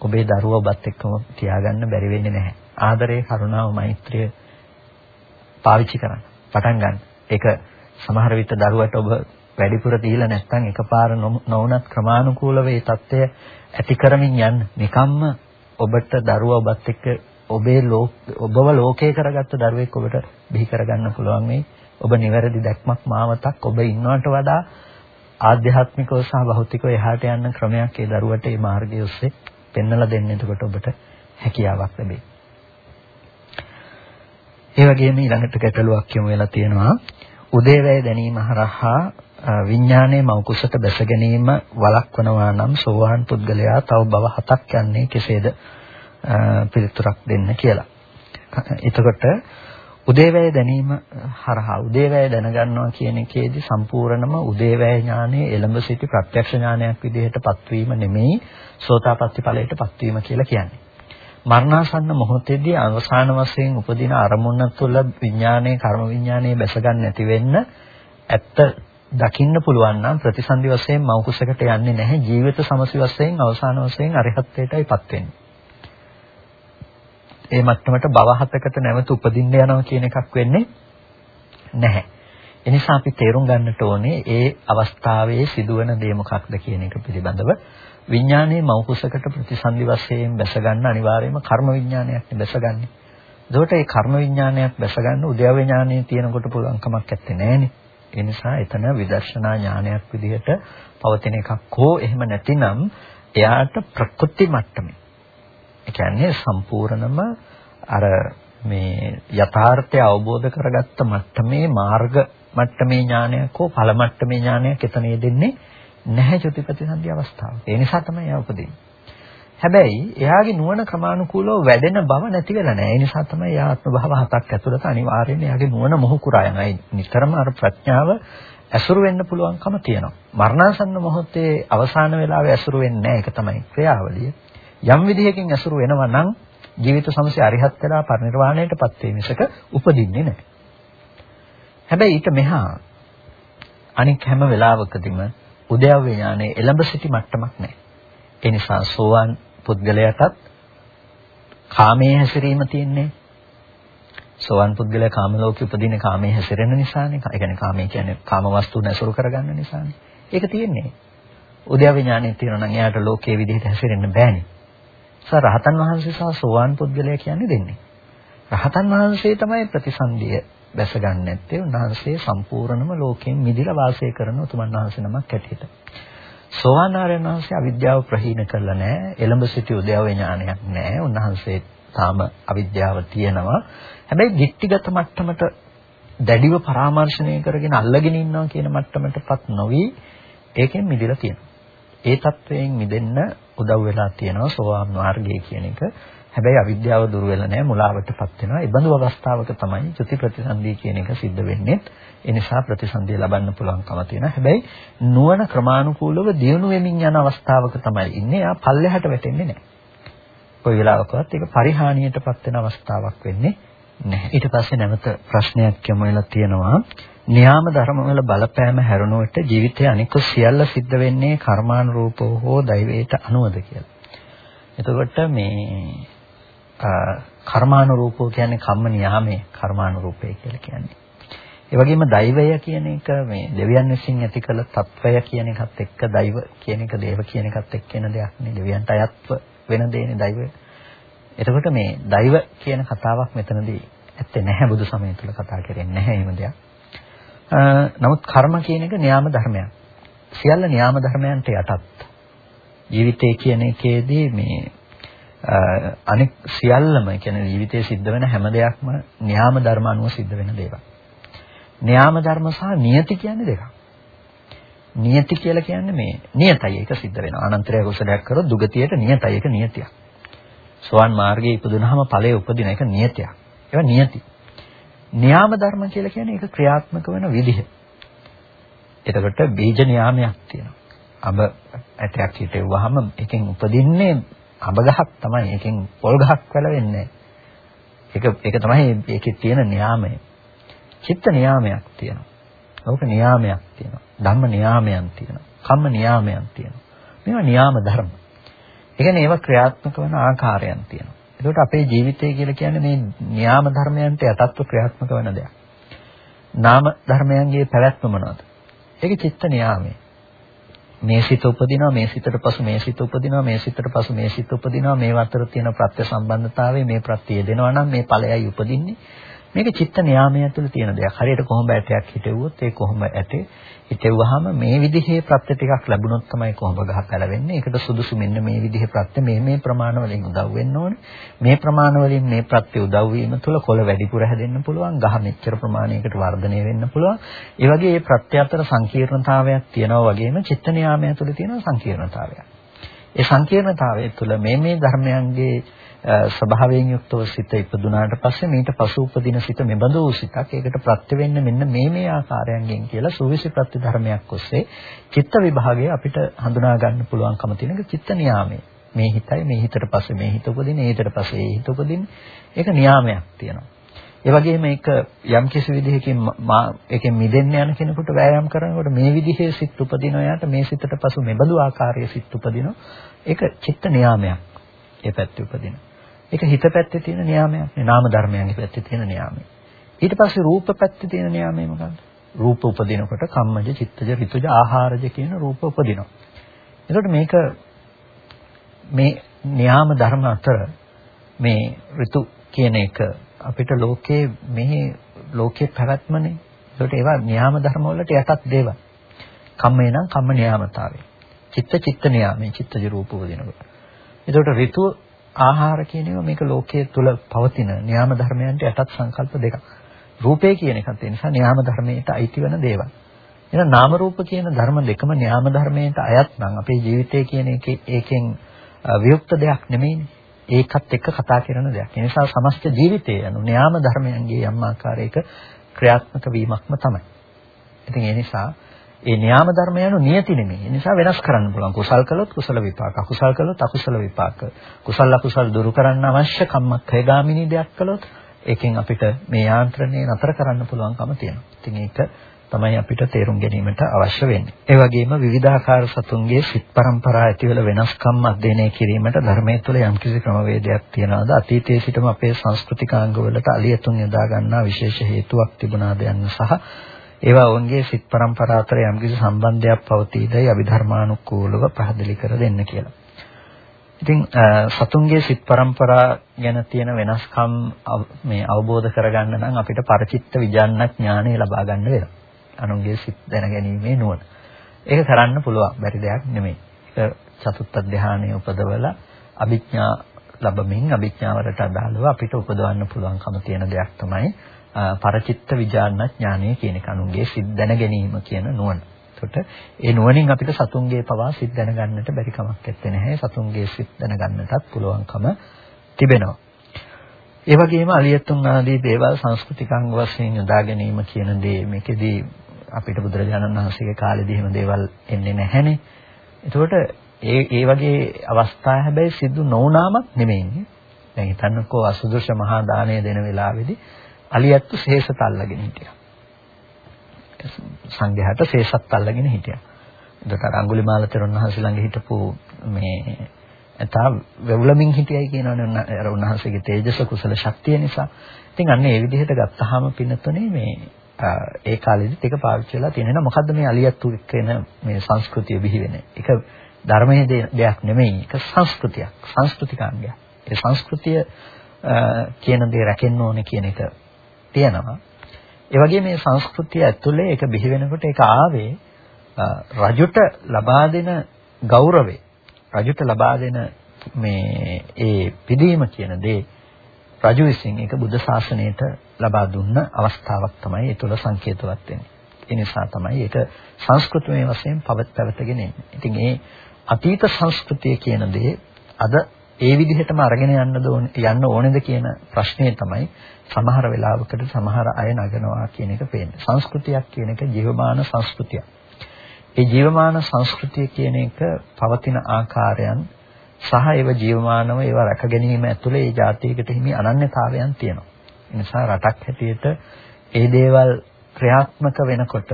ඔබේ දරුවා ඔබත් එක්කම තියාගන්න බැරි වෙන්නේ නැහැ. ආදරය, කරුණාව, මෛත්‍රිය පාවිච්චි කරන්න. පටන් ගන්න. ඒක සමහර විට දරුවට ඔබ වැඩිපුර දීලා නැත්නම් එකපාර නොවුනත් ක්‍රමානුකූලව ඒ தත්ත්වය ඇති කරමින් යන්න. නිකම්ම ඔබට දරුවා ඔබත් එක්ක ඔබේ ඔබව ලෝකේ කරගත්ත දරුවෙක් ඔබට බිහි කරගන්න පුළුවන් මේ ඔබ නිවැරදි දැක්මක් මාවතක් ඔබ ඉන්නවට වඩා ආධ්‍යාත්මිකව සහ භෞතිකව එහාට යන්න ක්‍රමයක් ඒ දරුවට මේ මාර්ගය ඔස්සේ පෙන්වලා දෙන්න එතකොට ඔබට හැකියාවක් ලැබේ. ඒ වගේම ඊළඟට ගැටලුවක් යොමු වෙලා තියෙනවා උදේවැය දැනීම හරහා විඥානයේ මෞකුසට බැස ගැනීම වළක්වනවා නම් සෝවාන් පුද්ගලයා තව භව හතක් යන්නේ කෙසේද පිළිතුරක් දෙන්න කියලා. එතකොට උදේවැය දැනීම හරහා උදේවැය දැනගන්නවා කියන එකේදී සම්පූර්ණම උදේවැය ඥානයේ එළඹ සිටි ප්‍රත්‍යක්ෂ ඥානයක් විදිහට පත්වීම නෙමෙයි සෝතාපට්ටි ඵලයට පත්වීම කියලා කියන්නේ. මරණාසන්න මොහොතේදී අවසාන වශයෙන් උපදින අරමුණ තුළ විඥානයේ කර්ම විඥානයේ බැස ගන්න නැති වෙන්න ඇත්ත දකින්න පුළුවන් නම් ප්‍රතිසන්දි වශයෙන් මෞකුසකට යන්නේ නැහැ ජීවිත සමසි වශයෙන් අවසාන වශයෙන් අරිහත්ත්වයටයිපත් වෙන්නේ. ඒ මට්ටමට භව හතකට නැවත උපදින්න යනවා කියන එකක් වෙන්නේ නැහැ. එනිසා අපි තේරුම් ගන්නට ඕනේ ඒ අවස්ථාවේ සිදුවන දේ මොකක්ද කියන එක පිළිබඳව විඥානයේ මෞකුසකට ප්‍රතිසන්දි වශයෙන් බැස ගන්න අනිවාර්යයෙන්ම කර්ම විඥානයක් බැසගන්නේ. එතකොට ඒ කර්ම විඥානයක් බැස ගන්න උද්‍යව ඥානයේ තියෙනකොට පුළුවන් කමක් නැත්තේ නෑනේ. ඒ නිසා එතන විදර්ශනා ඥානයක් විදිහට පවතින එකක් හෝ එහෙම නැතිනම් එයාට ප්‍රකෘති මට්ටමේ ඒ කියන්නේ සම්පූර්ණම අර මේ යථාර්ථය අවබෝධ කරගත්ත මට්ටමේ මාර්ග මට්ටමේ ඥානයක් හෝ ඵල මට්ටමේ ඥානයක් එතන යෙදෙන්නේ නැහැ චුතිපතිසන්ධි අවස්ථාව. ඒ නිසා තමයි එයා උපදින්නේ. හැබැයි එයාගේ නුවණ ක්‍රමානුකූලව වැඩෙන බව නැති වෙලා නැහැ. ඒ නිසා තමයි එයා ආත්ම භාව හතක් ඇතුළත අනිවාර්යයෙන් එයාගේ නුවණ මොහු කුරා යනවා. නිතරම අර ප්‍රඥාව ඇසුරු වෙන්න පුළුවන්කම තියෙනවා. මරණාසන්න මොහොතේ අවසාන වෙලාවේ ඇසුරු වෙන්නේ නැහැ. ඒක තමයි ක්‍රියාවලිය. යම් විදිහකින් ඇසුරු වෙනවා නම් ජීවිත සමසේ අරිහත් වෙලා පරිනිර්වාණයටපත් වේ මිසක උපදින්නේ නැහැ. හැබැයි ඊට මෙහා අනික් හැම වෙලාවකදීම උද්‍යව ඥානයේ එළඹ සිටි මට්ටමක් නැහැ. ඒ නිසා සෝවාන් පුද්ගලයාටත් කාමයේ හැසිරීම තියෙන්නේ. සෝවාන් පුද්ගලයා කාම ලෝකෙ උපදින කාමයේ හැසිරෙන නිසානේ. ඒ කියන්නේ කාමයේ කියන්නේ කාම වස්තු නැසුරු කරගන්න නිසානේ. ඒක තියෙන්නේ. උද්‍යව ඥානයේ තියෙනවා නම් එයාට ලෝකයේ විදිහට හැසිරෙන්න බෑනේ. සා රහතන් වහන්සේ සහ සෝවාන් පුද්ගලයා කියන්නේ දෙන්නේ. රහතන් වහන්සේ තමයි ප්‍රතිසන්දිය දැස ගන්න නැත්තේ උන්වහන්සේ සම්පූර්ණම ලෝකයෙන් මිදිලා වාසය කරන උතුමන් වහන්සේ නමක් ඇටියට. සෝවාන් ආර්යයන් වහන්සේ අවිද්‍යාව ප්‍රහීන කරලා නැහැ. එළඹ සිටි උද්‍යව ඥානයක් නැහැ. උන්වහන්සේ තාම අවිද්‍යාව තියෙනවා. හැබැයි ධිට්ඨිගත මට්ටමට දැඩිව පරාමර්ශණය කරගෙන අල්ලගෙන ඉන්නවා කියන මට්ටමටපත් නොවි ඒකෙන් මිදලා තියෙනවා. ඒ தත්වයෙන් මිදෙන්න උදව් වෙලා තියෙනවා සෝවාන් මාර්ගය කියන එක. හැබැයි අවිද්‍යාව දුර වෙලා නැහැ මුලාවටපත් වෙනවා. ඒ බඳු අවස්ථාවක තමයි චුති ප්‍රතිසන්දී කියන එක සිද්ධ වෙන්නේ. ඒ නිසා ප්‍රතිසන්දිය ලබන්න පුළුවන්කම තියෙනවා. හැබැයි නුවණ ක්‍රමානුකූලව දියුණු වෙමින් යන අවස්ථාවක තමයි ඉන්නේ. ආ පල්ලෙහාට වැටෙන්නේ නැහැ. කොයි වෙලාවකවත් ඒක පරිහානියටපත් වෙන අවස්ථාවක් වෙන්නේ නැහැ. ඊට පස්සේ නැවත ප්‍රශ්නයක් යොමු වෙලා තියෙනවා. න්‍යාම ධර්මවල බලපෑම හැරුණුවට ජීවිතයේ අනික සියල්ල සිද්ධ වෙන්නේ කර්මානුරූපව හෝ දෛවයට අනුවද කියලා. එතකොට මේ කර්මානුරූපව කියන්නේ කම්ම න්‍යාමයේ කර්මානුරූපය කියලා කියන්නේ. ඒ වගේම දෛවය කියන එක මේ දෙවියන් විසින් ඇති කළ తත්වය කියන එකත් එක්ක දෛව කියන එක දේව කියන එකත් එක්ක එන දෙයක් නේ දෙවියන්ට අයත්ව වෙන දෙන්නේ දෛවය. එතකොට මේ දෛව කියන කතාවක් මෙතනදී ඇත්තේ නැහැ බුදු සමය තුල කතා කරන්නේ නැහැ එහෙම දෙයක්. නමුත් කර්ම කියන එක න්‍යාම ධර්මයක්. සියල්ල න්‍යාම ධර්මයන්ට යටත්. ජීවිතය කියන එකේදී මේ අනෙක් සියල්ලම කියන්නේ ජීවිතයේ සිද්ධ වෙන හැම දෙයක්ම න්‍යාම ධර්ම අනුව සිද්ධ වෙන දේවල්. න්‍යාම ධර්ම සහ නියති කියන්නේ දෙකක්. නියති කියලා කියන්නේ මේ නියතයි ඒක සිද්ධ වෙනවා. අනන්තරය කුසලයක් කරොත් දුගතියට නියතයි ඒක නියතියක්. සෝවන් මාර්ගයේ ඉපදුනහම ඵලයේ උපදින එක නියතියක්. ඒවා නියති. න්‍යාම ධර්ම කියලා කියන්නේ ඒක ක්‍රියාත්මක වෙන විදිහ. එතකොට බීජ න්‍යාමයක් තියෙනවා. අබ ඇටයක් හිටෙව්වහම එකෙන් උපදින්නේ අබ ගහක් තමයි. එකෙන් පොල් ගහක් වැල වෙන්නේ ඒක ඒක තමයි ඒකේ තියෙන න්‍යාමය. චිත්ත නියාමයක් තියෙනවා. ඕක නියාමයක් තියෙනවා. ධම්ම නියාමයන් තියෙනවා. කම්ම නියාමයන් තියෙනවා. මේවා නියාම ධර්ම. ඒ කියන්නේ ඒවා ක්‍රියාත්මක වන ආකාරයන් තියෙනවා. ඒකට අපේ ජීවිතය කියලා කියන්නේ මේ නියාම ධර්මයන්ට යටත්ව ක්‍රියාත්මක වෙන දෙයක්. නාම ධර්මයන්ගේ පැවැත්ම මොනවද? ඒක චිත්ත නියාමය. මේ සිත උපදිනවා මේ සිතට පසු මේ සිත උපදිනවා මේ සිතට පසු මේ සිත උපදිනවා මේ අතර තියෙන ප්‍රත්‍ය සම්බන්ධතාවය මේ ප්‍රත්‍ය දෙනවා නම් මේ ඵලයයි උපදින්නේ මේක චිත්ත නියාමය ඇතුළේ තියෙන දෙයක්. හරියට කොහොඹ ඇටයක් හිටෙව්වොත් ඒ කොහොඹ ඇටේ හිටෙව්වහම මේ විදිහේ ප්‍රත්‍ය ටිකක් ලැබුණොත් තමයි කොහොඹ ගහ පැලවෙන්නේ. ඒකට සුදුසු මෙන්න මේ විදිහේ ප්‍රත්‍ය මේ මේ ප්‍රමාණ වලින් උදව් වෙන්න ඕනේ. මේ ප්‍රමාණ වලින් මේ ප්‍රත්‍ය උදව් වීම තුළ කොළ වැඩිපුර හැදෙන්න පුළුවන්. ගහ මෙච්චර ප්‍රමාණයකට වර්ධනය වෙන්න පුළුවන්. ඒ වගේ මේ ප්‍රත්‍ය අතර සංකීර්ණතාවයක් තියෙනවා වගේම චිත්ත නියාමය ඇතුළේ තියෙන සංකීර්ණතාවයක්. ඒ සංකීර්ණතාවය තුළ මේ මේ ධර්මයන්ගේ ස්වභාවයෙන් යුක්තව සිත ඉපදුනාට පස්සේ මේට පසු උපදින සිත මෙබඳු වූ සිතක් ඒකට ප්‍රත්‍ය වෙන්න මෙන්න මේ මේ ආකාරයන්ගෙන් කියලා සූවිසි ප්‍රත්‍ය ධර්මයක් ඔස්සේ චිත්ත විභාගය අපිට හඳුනා ගන්න පුළුවන්කම තියෙන චිත්ත නියාමය. මේ හිතයි මේ හිතට පස්සේ මේ හිත උපදින, ඒ හිතට පස්සේ ඒ හිත උපදින. ඒක නියාමයක් තියෙනවා. ඒ වගේම ඒක යම් කිසි විදිහකින් ඒකෙන් මිදෙන්න යන කෙනෙකුට වෑයම් කරනකොට මේ විදිහේ සිත් උපදින යාට මේ සිතට පසු මෙබඳු ආකාරයේ සිත් උපදිනවා. ඒක චිත්ත නියාමයක්. ඒ පැත්තේ උපදිනවා. ඒක හිත පැත්තේ තියෙන නියාමයක් නේ නාම ධර්මයන්ගේ පැත්තේ තියෙන නියාමය. ඊට පස්සේ රූප පැත්තේ තියෙන නියාමය මොකක්ද? රූප උපදිනකොට කම්මජ, චිත්තජ, ඍතුජ, ආහාරජ කියන රූප උපදිනවා. එතකොට මේක මේ නියාම ධර්ම අතර මේ ඍතු කියන එක අපිට ලෝකේ මේ ලෝකේ පැවැත්මනේ. ඒකට ඒවා නියාම ධර්ම වලට යටත් දේවල්. කම්මේ නම් කම්ම නියාමතාවය. චිත්ත චිත්ත නියාමයේ චිත්තජ රූප උපදිනකොට. එතකොට ඍතු ආහාර කියන ඒවා මේක ලෝකයේ තුල පවතින න්‍යාම ධර්මයන්ට යටත් සංකල්ප දෙකක්. රූපේ කියන එකත් ඒ නිසා න්‍යාම ධර්මයට අයිති වෙන දේවල්. එහෙනම් නාම රූප කියන ධර්ම දෙකම න්‍යාම ධර්මයට අයත් නම් අපේ ජීවිතය කියන එකේ ඒකෙන් වියුක්ත දෙයක් නෙමෙයිනේ. ඒකත් එක්ක කතා කරන දෙයක්. ඒ නිසා සමස්ත ජීවිතය යනු න්‍යාම ධර්මයන්ගේ යම් ආකාරයක ක්‍රියාත්මක වීමක්ම තමයි. ඉතින් ඒ නිසා ඒ න්‍යාම ධර්ම යනු නියති නෙමෙයි. ඒ නිසා වෙනස් කරන්න පුළුවන්. කුසල් කළොත් කුසල විපාක, අකුසල් කළොත් අකුසල විපාක. කුසල අකුසල් දුරු කරන්න අවශ්‍ය කම්මක්ඛයගාමිනී දෙයක් කළොත් ඒකෙන් අපිට මේ යාන්ත්‍රණය නතර කරන්න පුළුවන්කම තියෙනවා. ඉතින් ඒක තමයි අපිට තේරුම් ගැනීමට අවශ්‍ය වෙන්නේ. ඒ වගේම විවිධාකාර සතුන්ගේ සිත් પરම්පරා ඇතිවල වෙනස්කම් අධ්‍යයනය කිරීමට ධර්මයේ තුල යම්කිසි ක්‍රමවේදයක් තියනවාද? අතීතයේ සිටම අපේ සංස්කෘතිකාංගවලට අලියතුන් යොදා ගන්නා විශේෂ හේතුවක් තිබුණාද යන්න සහ ඒවා ඔවුන්ගේ සිත් પરම්පරා අතර යම්කිසි සම්බන්ධයක් පවතීදයි අභිධර්මානුකූලව පැහැදිලි කර දෙන්න කියලා. ඉතින් සතුන්ගේ සිත් પરම්පරා ගැන තියෙන වෙනස්කම් මේ අවබෝධ කරගන්න නම් අපිට ಪರಿචිත්ත විඥානඥානය ලබා ගන්න වෙනවා. අනුන්ගේ සිත් දැනගැනීමේ නුවණ. ඒක කරන්න පුළුවන් බැරි දෙයක් නෙමෙයි. චතුත්ථ ධානය උපදවලා අභිඥා ලැබමින් අභිඥාවලට අදාළව අපිට උපදවන්න පුළුවන්කම තියෙන දෙයක් තමයි පරචිත්ත විඥාන ඥානය කියන කණුන්ගේ සිත් දැන ගැනීම කියන නුවණ. එතකොට ඒ නුවණින් අපිට සතුන්ගේ පවා සිත් දැනගන්නට බැරි කමක් නැත්තේ නැහැ. සතුන්ගේ සිත් දැනගන්නටත් පුළුවන්කම තිබෙනවා. ඒ වගේම අලියතුන් ආදී දේවල් සංස්කෘතිකංග වශයෙන් යොදා ගැනීම කියන දේ මේකෙදී අපිට බුදුරජාණන් වහන්සේගේ කාලෙදී එහෙම දේවල් එන්නේ නැහැනේ. එතකොට ඒ ඒ වගේ අවස්ථා හැබැයි සිදු නොවුනාමත් නෙමෙයිනේ. දැන් හිතන්නකෝ අසුදුෂ මහා දාණය දෙන වෙලාවේදී අලියත්තු ශේෂත අල්ලගෙන හිටියා. සංඝයාට ශේෂත් අල්ලගෙන හිටියා. එතකොට අඟුලිමාල තෙරුන් වහන්සේ ළඟ හිටපු මේ එතා වෙවුලමින් හිටියයි කියනවනේ අර උන්වහන්සේගේ තේජස කුසල ශක්තිය නිසා. ඉතින් අන්න ඒ විදිහට ගත්තාම පින්නතුනේ මේ ඒ කාලෙදිත් ඒක පාවිච්චි වෙලා තියෙනවා. මොකද්ද මේ අලියත්තු එක්කෙන මේ සංස්කෘතිය බිහි වෙන්නේ? ඒක ධර්මයේ දෙයක් නෙමෙයි. ඒක සංස්කෘතියක්. සංස්කෘතිකාංගයක්. ඒ සංස්කෘතිය කියන දේ රැකෙන්න ඕනේ කියන එක තියෙනවා. ඒ වගේ මේ සංස්කෘතිය ඇතුලේ ඒක බිහි වෙනකොට ඒක ආවේ රජුට ලබා දෙන ගෞරවය රජුට ලබා දෙන මේ ඒ පිළිම කියන දේ රජු විසින් ඒක බුද්ධ ශාසනයට ලබා දුන්න අවස්ථාවක් තමයි ඒ තුළ සංකේතවත් වෙන්නේ. ඒ නිසා තමයි ඒක සංස්කෘතිමය වශයෙන් පවත් පැවතගෙන එන්නේ. ඉතින් ඒ අතීත සංස්කෘතිය කියන දේ අද ඒ විදිහටම අරගෙන යන්න යන්න ඕනේද කියන ප්‍රශ්නේ තමයි සමහර වෙලාවකට සමහර අය නගනවා කියන එක පේන්නේ. සංස්කෘතියක් කියන එක ජීවමාන සංස්කෘතියක්. ඒ ජීවමාන සංස්කෘතිය කියන එක පවතින ආකාරයන් සහ ඒව ජීවමානව ඒව රැක ගැනීම ඇතුළේ ඒ ජාතියකට හිමි අනන්‍යතාවයන් තියෙනවා. ඒ නිසා රටක් හැටියට ඒ දේවල් ක්‍රියාත්මක වෙනකොට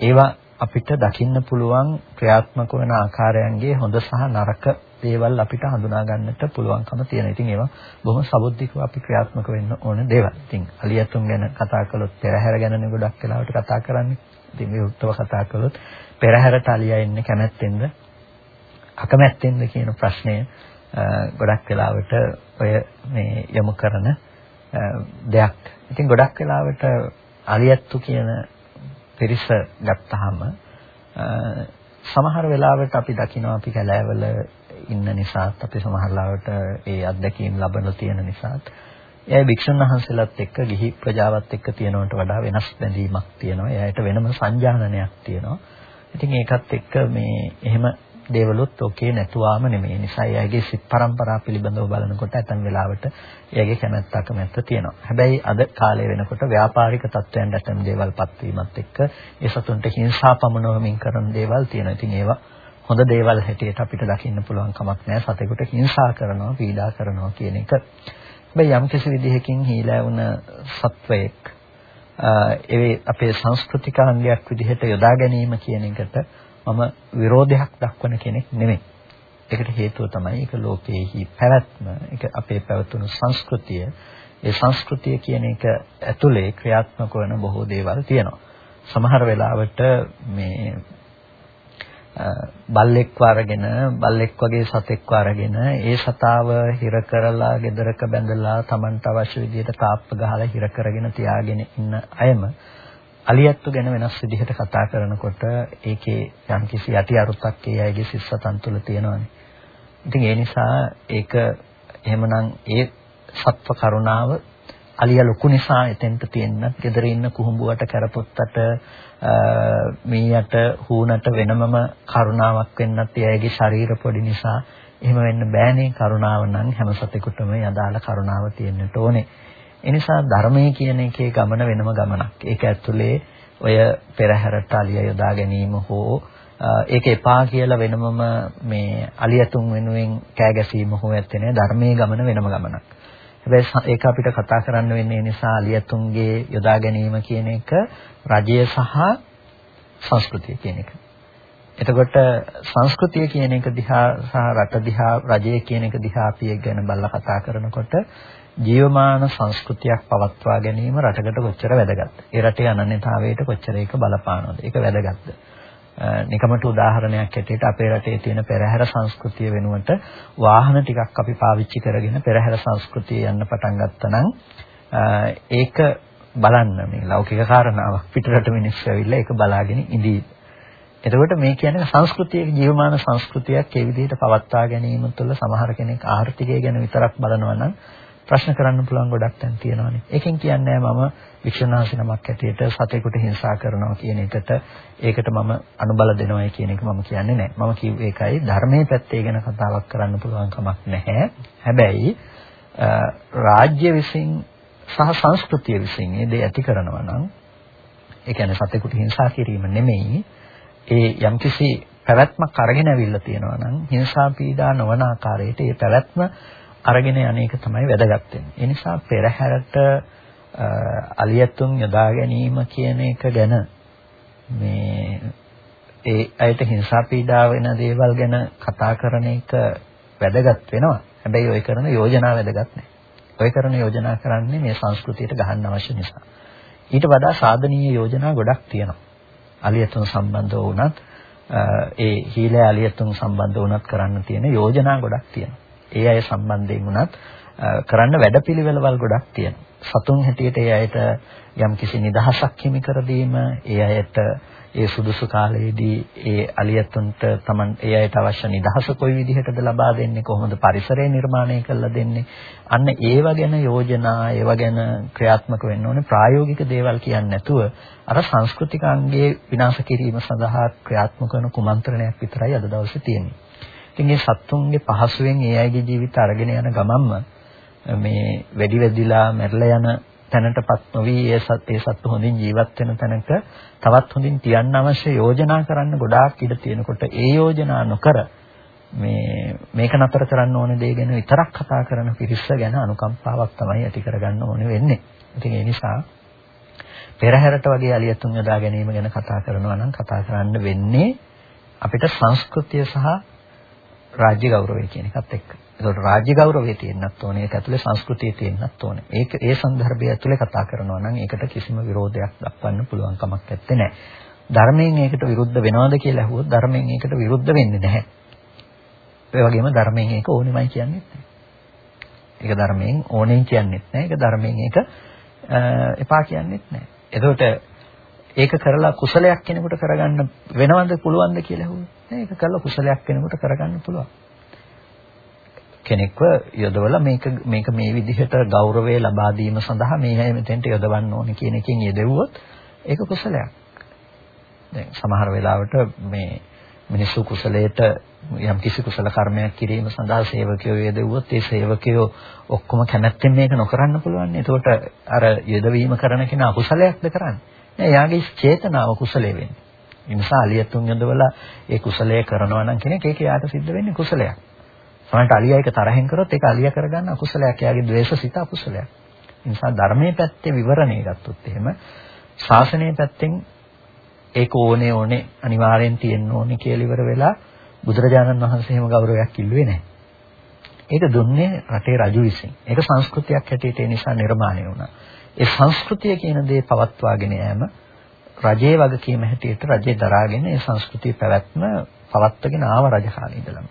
ඒවා අපිට දකින්න පුළුවන් ක්‍රියාත්මක වෙන ආකාරයන්ගේ හොඳ සහ නරක දේවල් අපිට හඳුනා ගන්නට පුළුවන්කම තියෙනවා. ඉතින් ඒවා බොහොම සබුද්ධිකව අපි ක්‍රියාත්මක වෙන්න ඕන දේවල්. ඉතින් අලියතුන් ගැන කතා කළොත් පෙරහැර ගැනනේ ගොඩක් වෙලාවට කතා කරන්නේ. ඉතින් මේ උත්තර කතා කළොත් පෙරහැරට අලියා එන්නේ කැමැත්තෙන්ද අකමැත්තෙන්ද කියන ප්‍රශ්නය ගොඩක් වෙලාවට ඔය මේ යොමු කරන දෙයක්. ඉතින් ගොඩක් වෙලාවට අලියත්තු කියන පිරිස ගත්තාම සමහර වෙලාවට අපි දකිනවා අපි කැලෑවල ඉන්න නිසාත් අපි සමහර ලාවට ඒ අත්දැකීම් ලබන තියෙන නිසාත් එයා භික්ෂුන් වහන්සේලාත් එක්ක ගිහි ප්‍රජාවත් එක්ක තියෙනවට වඩා වෙනස් බැඳීමක් තියෙනවා. එයාට වෙනම සංජානනයක් තියෙනවා. ඉතින් ඒකත් එක්ක මේ එහෙම දේවලුත් ඔකේ නැතුවාම නෙමෙයි. නිසා එයාගේ සිත් පරම්පරාව පිළිබඳව බලනකොට ඇතන් වෙලාවට එයාගේ කැමැත්ත අකමැත්ත තියෙනවා. හැබැයි අද කාලේ වෙනකොට ව්‍යාපාරික තත්ත්වයන් ඇතන් දේවල්පත් වීමත් එක්ක ඒ සතුන්ට හිංසා පමනවමින් කරන දේවල් තියෙනවා. ඉතින් ඒවා හොඳ දේවල් හැටියට අපිට දකින්න පුළුවන් කමක් නැහැ. සතෙකුට හිංසා කරනවා, පීඩා කරනවා කියන එක. හැබැයි යම් කිසි විදිහකින් හීලා වුණ සත්වයක් ඒ අපේ සංස්කෘතිකාංගයක් විදිහට යොදා ගැනීම කියන එකට මම විරෝධයක් දක්වන කෙනෙක් නෙමෙයි. ඒකට හේතුව තමයි ඒක ලෝකයේහි පැවැත්ම, ඒක අපේ පැවතුණු සංස්කෘතිය. ඒ සංස්කෘතිය කියන එක ඇතුලේ ක්‍රියාත්මක වන බොහෝ දේවල් තියෙනවා. සමහර වෙලාවට මේ බල්ලෙක්ව අරගෙන බල්ලෙක් වගේ සතෙක්ව අරගෙන ඒ සතාව හිර කරලා ගෙදරක බැඳලා Tamanට අවශ්‍ය විදිහට තාප්ප ගහලා හිර කරගෙන තියාගෙන ඉන්න අයම අලියත්තු ගැන වෙනස් විදිහට කතා කරනකොට ඒකේ යම්කිසි යටි අරුතක් ඒ අයගේ සිස්සතන් තුළ තියෙනවානේ. ඉතින් ඒ නිසා ඒක එහෙමනම් ඒ සත්ව කරුණාව අලිය ලොකු නිසා එතෙන්ට තියෙන්නත් ගෙදර ඉන්න කුහුඹුවට කරපොත්තට මීයට හූනට වෙනමම කරුණාවක් වෙන්නත් එයාගේ ශරීර පොඩි නිසා එහෙම වෙන්න බෑනේ කරුණාව නම් හැම සතෙකුටම යදාලා කරුණාව තියෙන්නට ඕනේ. ඒ නිසා ධර්මයේ කියන එකේ ගමන වෙනම ගමනක්. ඒක ඇතුලේ ඔය පෙරහැරට අලිය යොදා ගැනීම හෝ ඒක එපා කියලා වෙනමම මේ අලියතුන් වෙනුවෙන් කෑ ගැසීම හෝ ඇත්තේ නෑ ධර්මයේ ගමන වෙනම ගමනක්. හැබැයි ඒක අපිට කතා කරන්න වෙන්නේ නිසා අලියතුන්ගේ යොදා ගැනීම කියන එක රජය සහ සංස්කෘතිය කියන එක. එතකොට සංස්කෘතිය කියන එක දිහා සහ රට දිහා රජය කියන එක දිහා අපි ගැන බලලා කතා කරනකොට ජීවමාන සංස්කෘතියක් පවත්වා ගැනීම රටකට කොච්චර වැදගත්ද? ඒ රටේ අනන්‍යතාවයට කොච්චර ඒක බලපානවද? ඒක වැදගත්ද? නිකමට උදාහරණයක් ඇටියට අපේ රටේ තියෙන පෙරහැර සංස්කෘතිය වෙනුවට වාහන ටිකක් අපි පාවිච්චි කරගෙන පෙරහැර සංස්කෘතිය යන්න පටන් ගත්තා නම් ඒක බලන්න මේ ලෞකික කාරණාවක් පිටරට මිනිස්සු ඇවිල්ලා ඒක බලාගෙන ඉඳී. එතකොට මේ කියන්නේ සංස්කෘතියක ජීවමාන සංස්කෘතියක් ඒ විදිහට පවත්වා ගැනීම තුළ සමහර කෙනෙක් ආර්ථිකය ගැන විතරක් බලනවා නම් ප්‍රශ්න කරන්න පුළුවන් ගොඩක් තැන් තියෙනවානේ. ඒකෙන් කියන්නේ මම වික්ෂණාසි නමක් ඇටියට සතෙකුට හිංසා කරනවා කියන එකට ඒකට මම අනුබල දෙනවයි කියන එක මම කියන්නේ නැහැ. මම කිව්වේ ඒකයි ධර්මයේ පැත්තේ ගැන කතාවක් කරන්න පුළුවන් කමක් නැහැ. හැබැයි රාජ්‍ය විසින් සහ සංස්කෘතිය විසින් මේ දේ ඇති කරනවා නම් ඒ කියන්නේ සතෙකුට හිංසා කිරීම නෙමෙයි ඒ යම්කිසි පැවැත්මක් අරගෙන ඇවිල්ලා තියෙනවා නම් හිංසා පීඩා නොවන ආකාරයට ඒ පැවැත්ම අරගෙන යන්නේක තමයි වැදගත් වෙන්නේ. ඒ නිසා පෙරහැරට අලියතුන් යොදා ගැනීම කියන එක ගැන මේ ඒ අයට හිංසා පීඩා වෙන දේවල් ගැන කතා කරන එක වැදගත් වෙනවා. හැබැයි ඔය කරන යෝජනා වැදගත් නැහැ. ඔය කරන යෝජනා කරන්නේ මේ සංස්කෘතියට ගහන්න අවශ්‍ය නිසා. ඊට වඩා සාධනීය යෝජනා ගොඩක් තියෙනවා. අලියතුන් සම්බන්ධව වුණත් ඒ හීලෑ අලියතුන් සම්බන්ධව වුණත් කරන්න තියෙන යෝජනා ගොඩක් තියෙනවා. ඒ අය සම්බන්ධයෙන් වුණත් කරන්න වැඩපිළිවෙළවල් ගොඩක් තියෙනවා. සතුන් හැටියට ඒ අයට යම් කිසි නිදහසක් හිමි කර දීම, ඒ අයට ඒ සුදුසු කාලයේදී ඒ අලියතුන්ට Taman ඒ අයට අවශ්‍ය නිදහස කොයි විදිහටද ලබා දෙන්නේ, කොහොමද පරිසරය නිර්මාණය කරලා දෙන්නේ, අන්න ඒව ගැන යෝජනා, ඒව ගැන ක්‍රියාත්මක වෙන්න ඕනේ ප්‍රායෝගික දේවල් කියන්නේ නැතුව අර සංස්කෘතික අංගයේ විනාශ කිරීම සඳහා ක්‍රියාත්මක කරන කුමන්ත්‍රණයක් විතරයි අද දවසේ තියෙන්නේ. ඉතින් මේ සත්තුන්ගේ පහසුවෙන් ඒ අයගේ ජීවිත අරගෙන යන ගමන්ම මේ වැඩි වැඩිලා මැරලා යන තැනටපත් නොවි ඒ සත් ඒ සත්තු හොඳින් ජීවත් වෙන තැනක තවත් හොඳින් තියන්න අවශ්‍ය යෝජනා කරන්න ගොඩාක් ඉඩ තියෙනකොට ඒ යෝජනා නොකර මේ මේක නතර කරන්න ඕනේ දේ ගැන විතරක් කතා කරන පිරිස ගැන අනුකම්පාවක් තමයි ඇති කරගන්න ඕනේ වෙන්නේ. ඉතින් ඒ නිසා පෙරහැරට වගේ අලියතුන් යොදා ගැනීම ගැන කතා කරනවා නම් කතා කරන්න වෙන්නේ අපිට සංස්කෘතිය සහ රාජ්‍ය ගෞරවය කියන එකත් එක්ක. ඒකට රාජ්‍ය ගෞරවය තියෙන්නත් ඕනේ. ඒක ඇතුලේ සංස්කෘතිය තියෙන්නත් ඕනේ. ඒක ඒ સંદર્ભය ඇතුලේ කතා කරනවා නම් ඒකට කිසිම විරෝධයක් දක්වන්න පුළුවන් කමක් නැත්තේ නෑ. ධර්මයෙන් ඒකට විරුද්ධ වෙනවද කියලා අහුවොත් ධර්මයෙන් ඒකට විරුද්ධ වෙන්නේ නැහැ. ඒ වගේම ධර්මයෙන් ඒක ඕනෙමයි කියන්නේ නැහැ. ඒක ධර්මයෙන් ඕනෙන් කියන්නේත් නැහැ. ඒක ධර්මයෙන් ඒක එපා කියන්නේත් නැහැ. එතකොට ඒක කරලා කුසලයක් කෙනෙකුට කරගන්න වෙනවද පුළුවන්ද කියලා අහුවොත් නෑ ඒක කරලා කුසලයක් කෙනෙකුට කරගන්න පුළුවන්. කෙනෙක්ව යොදවලා මේක මේක මේ විදිහට ගෞරවය ලබා දීම සඳහා මේ අය මෙතෙන්ට යොදවන්න ඕනේ කියන එකෙන් යෙදුවොත් ඒක කුසලයක්. දැන් සමහර වෙලාවට මේ මිනිස්සු කුසලයට යම් කිසි කුසල කර්මයක් කිරීම සඳහා සේවකයෝ යෙදුවොත් ඒ සේවකයෝ ඔක්කොම කැමැත්තෙන් මේක නොකරන්න පුළුවන්. ඒකට අර යෙදවීම කරන කෙනා කුසලයක්ද කරන්නේ? නෑ යාගේ චේතනාව කුසලයේ වෙන්නේ. ඒ නිසා අලියතුන් යොදවලා ඒ කුසලය කරනවා නම් කෙනෙක් ඒක යාට සිද්ධ වෙන්නේ කුසලයක්. සමහරට අලියා එක තරහෙන් කරොත් ඒක අලියා කරගන්න අකුසලයක්. එයාගේ ද්වේෂසිත අකුසලයක්. ඒ නිසා ධර්මයේ පැත්තේ විවරණය ගත්තොත් එහෙම ශාසනයේ පැත්තෙන් ඒක ඕනේ ඕනේ අනිවාර්යෙන් තියෙන්න ඕනේ කියලා ඉවර වෙලා බුදුරජාණන් වහන්සේ එහෙම ගෞරවයක් ඉල්ලුවේ නැහැ. ඒක දුන්නේ රටේ රජු විසින්. ඒක සංස්කෘතියක් හැටියට ඒ නිසා නිර්මාණය වුණා. ඒ සංස්කෘතිය කියන දේ පවත්වාගෙන යෑම රජයේ වගකීම හැටියට රජේ දරාගෙන ඒ සංස්කෘතිය පැවැත්ම පවත්වාගෙන ආව රජ කාලේ ඉඳලම.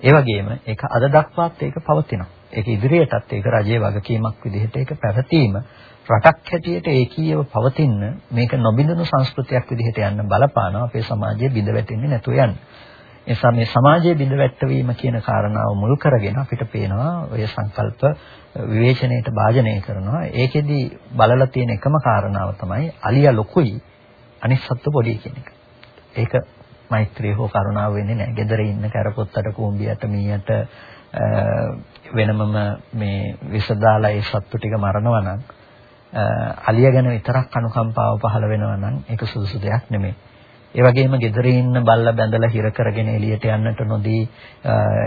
ඒ වගේම ඒක අද දක්වාත් ඒක පවතිනවා. ඒක ඉදිරියටත් ඒක රජයේ වගකීමක් විදිහට ඒක පැවතීම රටක් හැටියට ඒකීයව පවතින මේක නොබිඳුණු සංස්කෘතියක් විදිහට යන්න බලපානවා අපේ සමාජයේ බිඳ වැටෙන්නේ නැතුව යන්න. එනිසා මේ සමාජයේ බිඳ වැටවීම කියන කාරණාව මුල් කරගෙන අපිට පේනවා ඔය සංකල්ප විවේචනයේට භාජනය කරනවා. ඒකෙදි බලලා තියෙන එකම කාරණාව තමයි අලියා ලොකුයි අනිත් සත්තු පොඩි කියන එක. ඒක මෛත්‍රිය හෝ කරුණාව වෙන්නේ නැහැ. gedare ඉන්න කරපොත්තට කූඹියට මීයට වෙනමම මේ විස දාලා ඒ සත්තු ටික මරනවා නම් අලිය ගැන විතරක් අනුකම්පාව පහළ වෙනවා නම් ඒක සුදුසු දෙයක් නෙමෙයි. ඒ වගේම gedare ඉන්න බල්ලා බැඳලා හිර කරගෙන එළියට යන්නට නොදී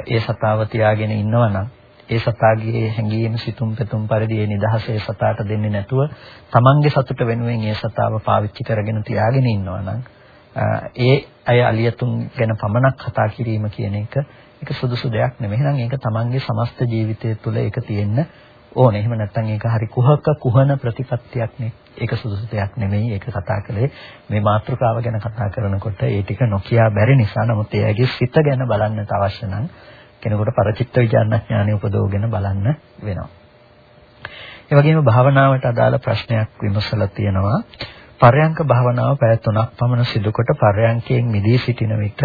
ඒ සතාව තියාගෙන ඉන්නවා නම් ඒ සතාගේ හැඟීම් සිතුම් පෙතුම් පරිදි ඒ නිදහස ඒ සතාට දෙන්නේ නැතුව තමන්ගේ සතුට වෙනුවෙන් ඒ සතාව පාවිච්චි කරගෙන තියාගෙන ඉන්නවා නම් ඒ අය අලියතුන් ගැන පමණක් කතා කිරීම කියන එක ඒක සුදුසු දෙයක් නෙමෙයි. එහෙනම් ඒක තමන්ගේ සමස්ත ජීවිතය තුළ ඒක තියෙන්න ඕනේ. එහෙම නැත්නම් ඒක හරි කුහක kuhන ප්‍රතිපත්තියක් නේ. ඒක සුදුසු දෙයක් නෙමෙයි. ඒක කතා කළේ මේ මාතෘකාව ගැන කතා කරනකොට ඒ ටික නොකියා බැරි නිසා. නමුත් එයාගේ සිත ගැන බලන්නට අවශ්‍ය නම් කෙනෙකුට පරචිත්ත විඥානඥානය උපදවගෙන බලන්න වෙනවා. ඒ වගේම භාවනාවට අදාළ ප්‍රශ්නයක් විමසලා තියෙනවා. පරයන්ක භාවනාව පැය 3ක් පමණ සිදුකොට පරයන්කයෙන් මිදී සිටින විට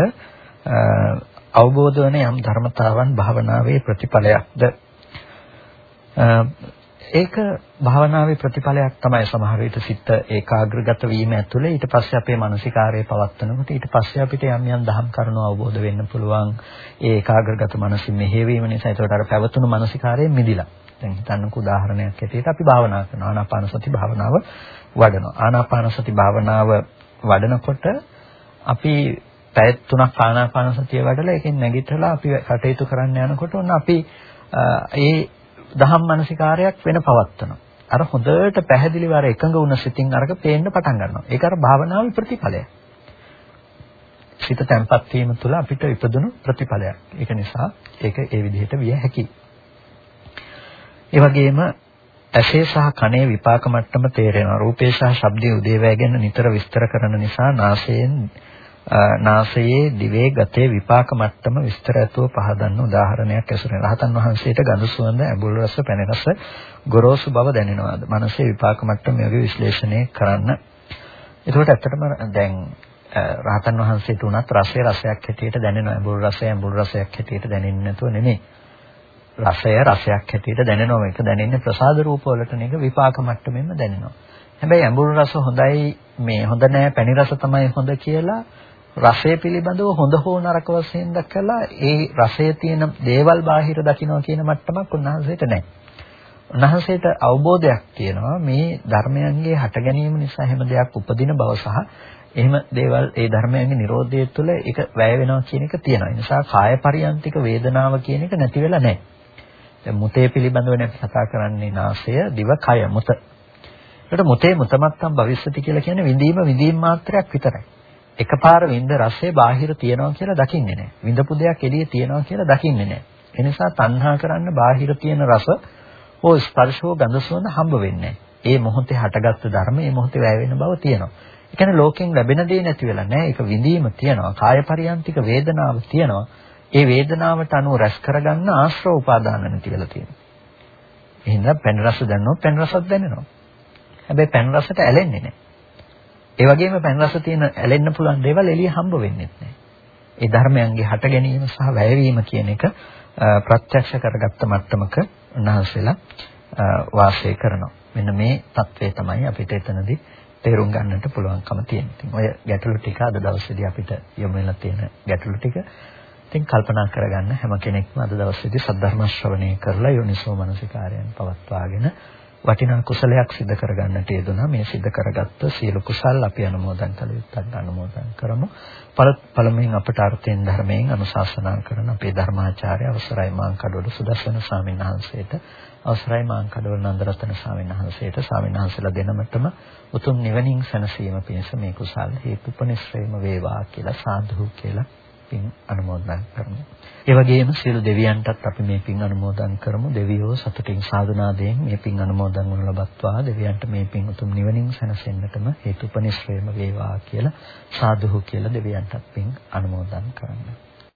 අවබෝධ වන යම් ධර්මතාවන් භාවනාවේ ප්‍රතිඵලයක්ද ඒක භාවනාවේ ප්‍රතිඵලයක් තමයි සමහර විට සිත ඒකාග්‍රගත වීම ඇතුළේ ඊට පස්සේ අපේ මානසිකාරය පවත්වනකොට ඊට පස්සේ අපිට යම් යම් දහම් කරුණු අවබෝධ වෙන්න පුළුවන්. ඒ ඒකාග්‍රගත මනසින් මෙහෙවීම නිසා ඒකට අර පැවතුණු මානසිකාරයෙන් මිදිලා. දැන් හිතන්නකෝ උදාහරණයක් ඇටියට අපි භාවනා කරනවා. ආනාපාන සති භාවනාව වඩනවා. ආනාපාන සති භාවනාව වඩනකොට අපි පැය තුනක් ආනාපාන සතිය වඩලා ඒකෙන් නැගිටලා අපි කටයුතු කරන්න යනකොට ඔන්න අපි ඒ දහම් මානසිකාරයක් වෙන පවත්වනවා. අර හොඳට පැහැදිලිව අර එකඟ වුණ සිතින් අරක පේන්න පටන් ගන්නවා. ඒක අර භාවනාවේ ප්‍රතිඵලයක්. සිත තැම්පත් වීම තුළ අපිට ඉපදුණු ප්‍රතිඵලයක්. ඒක නිසා ඒක ඒ විදිහට විය හැකියි. ඒ වගේම ඇසේ සහ කනේ විපාක මට්ටම තේරෙනවා. රූපේ සහ ශබ්දයේ උදේවැය ගැන නිතර විස්තර කරන නිසා නාසයෙන් නාසයේ දිවේ ගතේ විපාක මට්ටම විස්තර ඇතුව පහදන්න උදාහරණයක් ඇසුරෙන් රහතන් වහන්සේට ගඳ සුවඳ ඇඹුල් රස පැණි රස ගොරෝසු බව දැනෙනවාද? මනසේ විපාක මට්ටම යෝගී විශ්ලේෂණය කරන්න. එතකොට ඇත්තටම දැන් රහතන් වහන්සේට උනත් රසය රසයක් හැටියට දැනෙනවා. ඇඹුල් රසය ඇඹුල් රසයක් හැටියට දැනෙන්නේ නැතුව නෙමෙයි. රසය රසයක් හැටියට දැනෙනවා. ඒක දැනෙන්නේ ප්‍රසාද රූප වලට නේද විපාක මට්ටමෙන්ම දැනෙනවා. හැබැයි ඇඹුල් රස හොඳයි මේ හොඳ නෑ පැණි රස තමයි හොඳ කියලා රසය පිළිබඳව හොඳ හෝ නරක වශයෙන් දැකලා ඒ රසයේ තියෙන දේවල් බාහිර දකින්නවා කියන මට්ටමක් උන්වහන්සේට නැහැ. උන්වහන්සේට අවබෝධයක් තියෙනවා මේ ධර්මයන්ගේ හට ගැනීම නිසා හැම දෙයක් උපදින බව සහ එහෙම දේවල් ඒ ධර්මයන්ගේ Nirodhaය තුළ ඒක වැය වෙනවා කියන එක තියෙනවා. ඒ නිසා කාය පරියන්තික වේදනාව කියන එක නැති වෙලා නැහැ. දැන් මුතේ පිළිබඳව නේ කතා කරන්නේ නාසය, දිව, කය, මුත. ඒකට මුතේ මුතමත්තම් භවිෂ්‍යති කියලා කියන්නේ විඳීම විඳීම් මාත්‍රයක් විතරයි. එකපාර විඳ රසය බාහිර තියනවා කියලා දකින්නේ නැහැ. විඳපු දෙයක් එළියේ තියනවා කියලා දකින්නේ නැහැ. ඒ නිසා තණ්හා කරන්න බාහිර තියෙන රස හෝ ස්පර්ශෝ ගඳ සුවඳ හම්බ වෙන්නේ ඒ මොහොතේ හටගත්තු ධර්ම ඒ මොහොතේ වැය වෙන බව තියෙනවා. ඒ කියන්නේ ලෝකෙන් ලැබෙන දේ නැති වෙලා නැහැ. ඒක විඳීම තියෙනවා. කාය පරියන්තික වේදනාව තියෙනවා. ඒ වේදනාවට අනුව රැස් කරගන්න ආශ්‍රව උපාදාන නැති වෙලා තියෙනවා. එහෙනම් පැන් රස දැනනොත් පැන් රසක් දැනෙනවා. හැබැයි පැන් රසට ඇලෙන්නේ නැහැ. ඒ වගේම පැන් රස තියෙන ඇලෙන්න පුළුවන් දේවල් එළිය හම්බ වෙන්නේ නැහැ. ඒ ධර්මයන්ගේ හට ගැනීම සහ වැයවීම කියන එක ප්‍රත්‍යක්ෂ කරගත්ත මට්ටමක උන්වහන්සේලා වාසය කරනවා. මෙන්න මේ தત્ත්වය තමයි අපිට එතනදී තේරුම් ගන්නට පුළුවන්කම තියෙනවා. ඉතින් ඔය ගැටලු ටික අද දවසේදී අපිට යොමු වෙලා තියෙන ගැටලු ටික ඉතින් කල්පනා කරගන්න හැම කෙනෙක්ම අද දවසේදී සද්ධර්ම ශ්‍රවණය කරලා යෝනිසෝ මනසිකාරයන් පවත්වාගෙන වටිනා කුසලයක් සිදු කරගන්නට යෙදුනා මේ සිදු කරගත්ත සියලු කුසල් අපි අනුමෝදන් කළ යුත්තක් අනුමෝදන් කරමු. පළමුවෙන් අපට අර්ථයෙන් ධර්මයෙන් අනුශාසනා කරන අපේ ධර්මාචාර්ය අවසරයි මාංකඩවල සුදස්සන ස්වාමීන් වහන්සේට අවසරයි මාංකඩවල නන්දරතන ස්වාමීන් වහන්සේට ස්වාමීන් වහන්සේලා දෙනමතම උතුම් නිවනින් සැනසීම පිණිස මේ කුසල් හේතුපනිශ්‍රේම වේවා කියලා සාදු කියලා පින් අනුමෝදන් කරමු. ඒ වගේම සියලු දෙවියන්ටත් අපි මේ පින් අනුමෝදන් කරමු. දෙවියෝ සතුටින් සාදුනාදයෙන් මේ පින් අනුමෝදන් වනු ලබත්වා දෙවියන්ට මේ පින් උතුම් නිවනින් සැනසෙන්නටම හේතුපනිශ්‍රේම වේවා කියලා සාදුහු කියලා දෙවියන්ටත් පින් අනුමෝදන් කරනවා.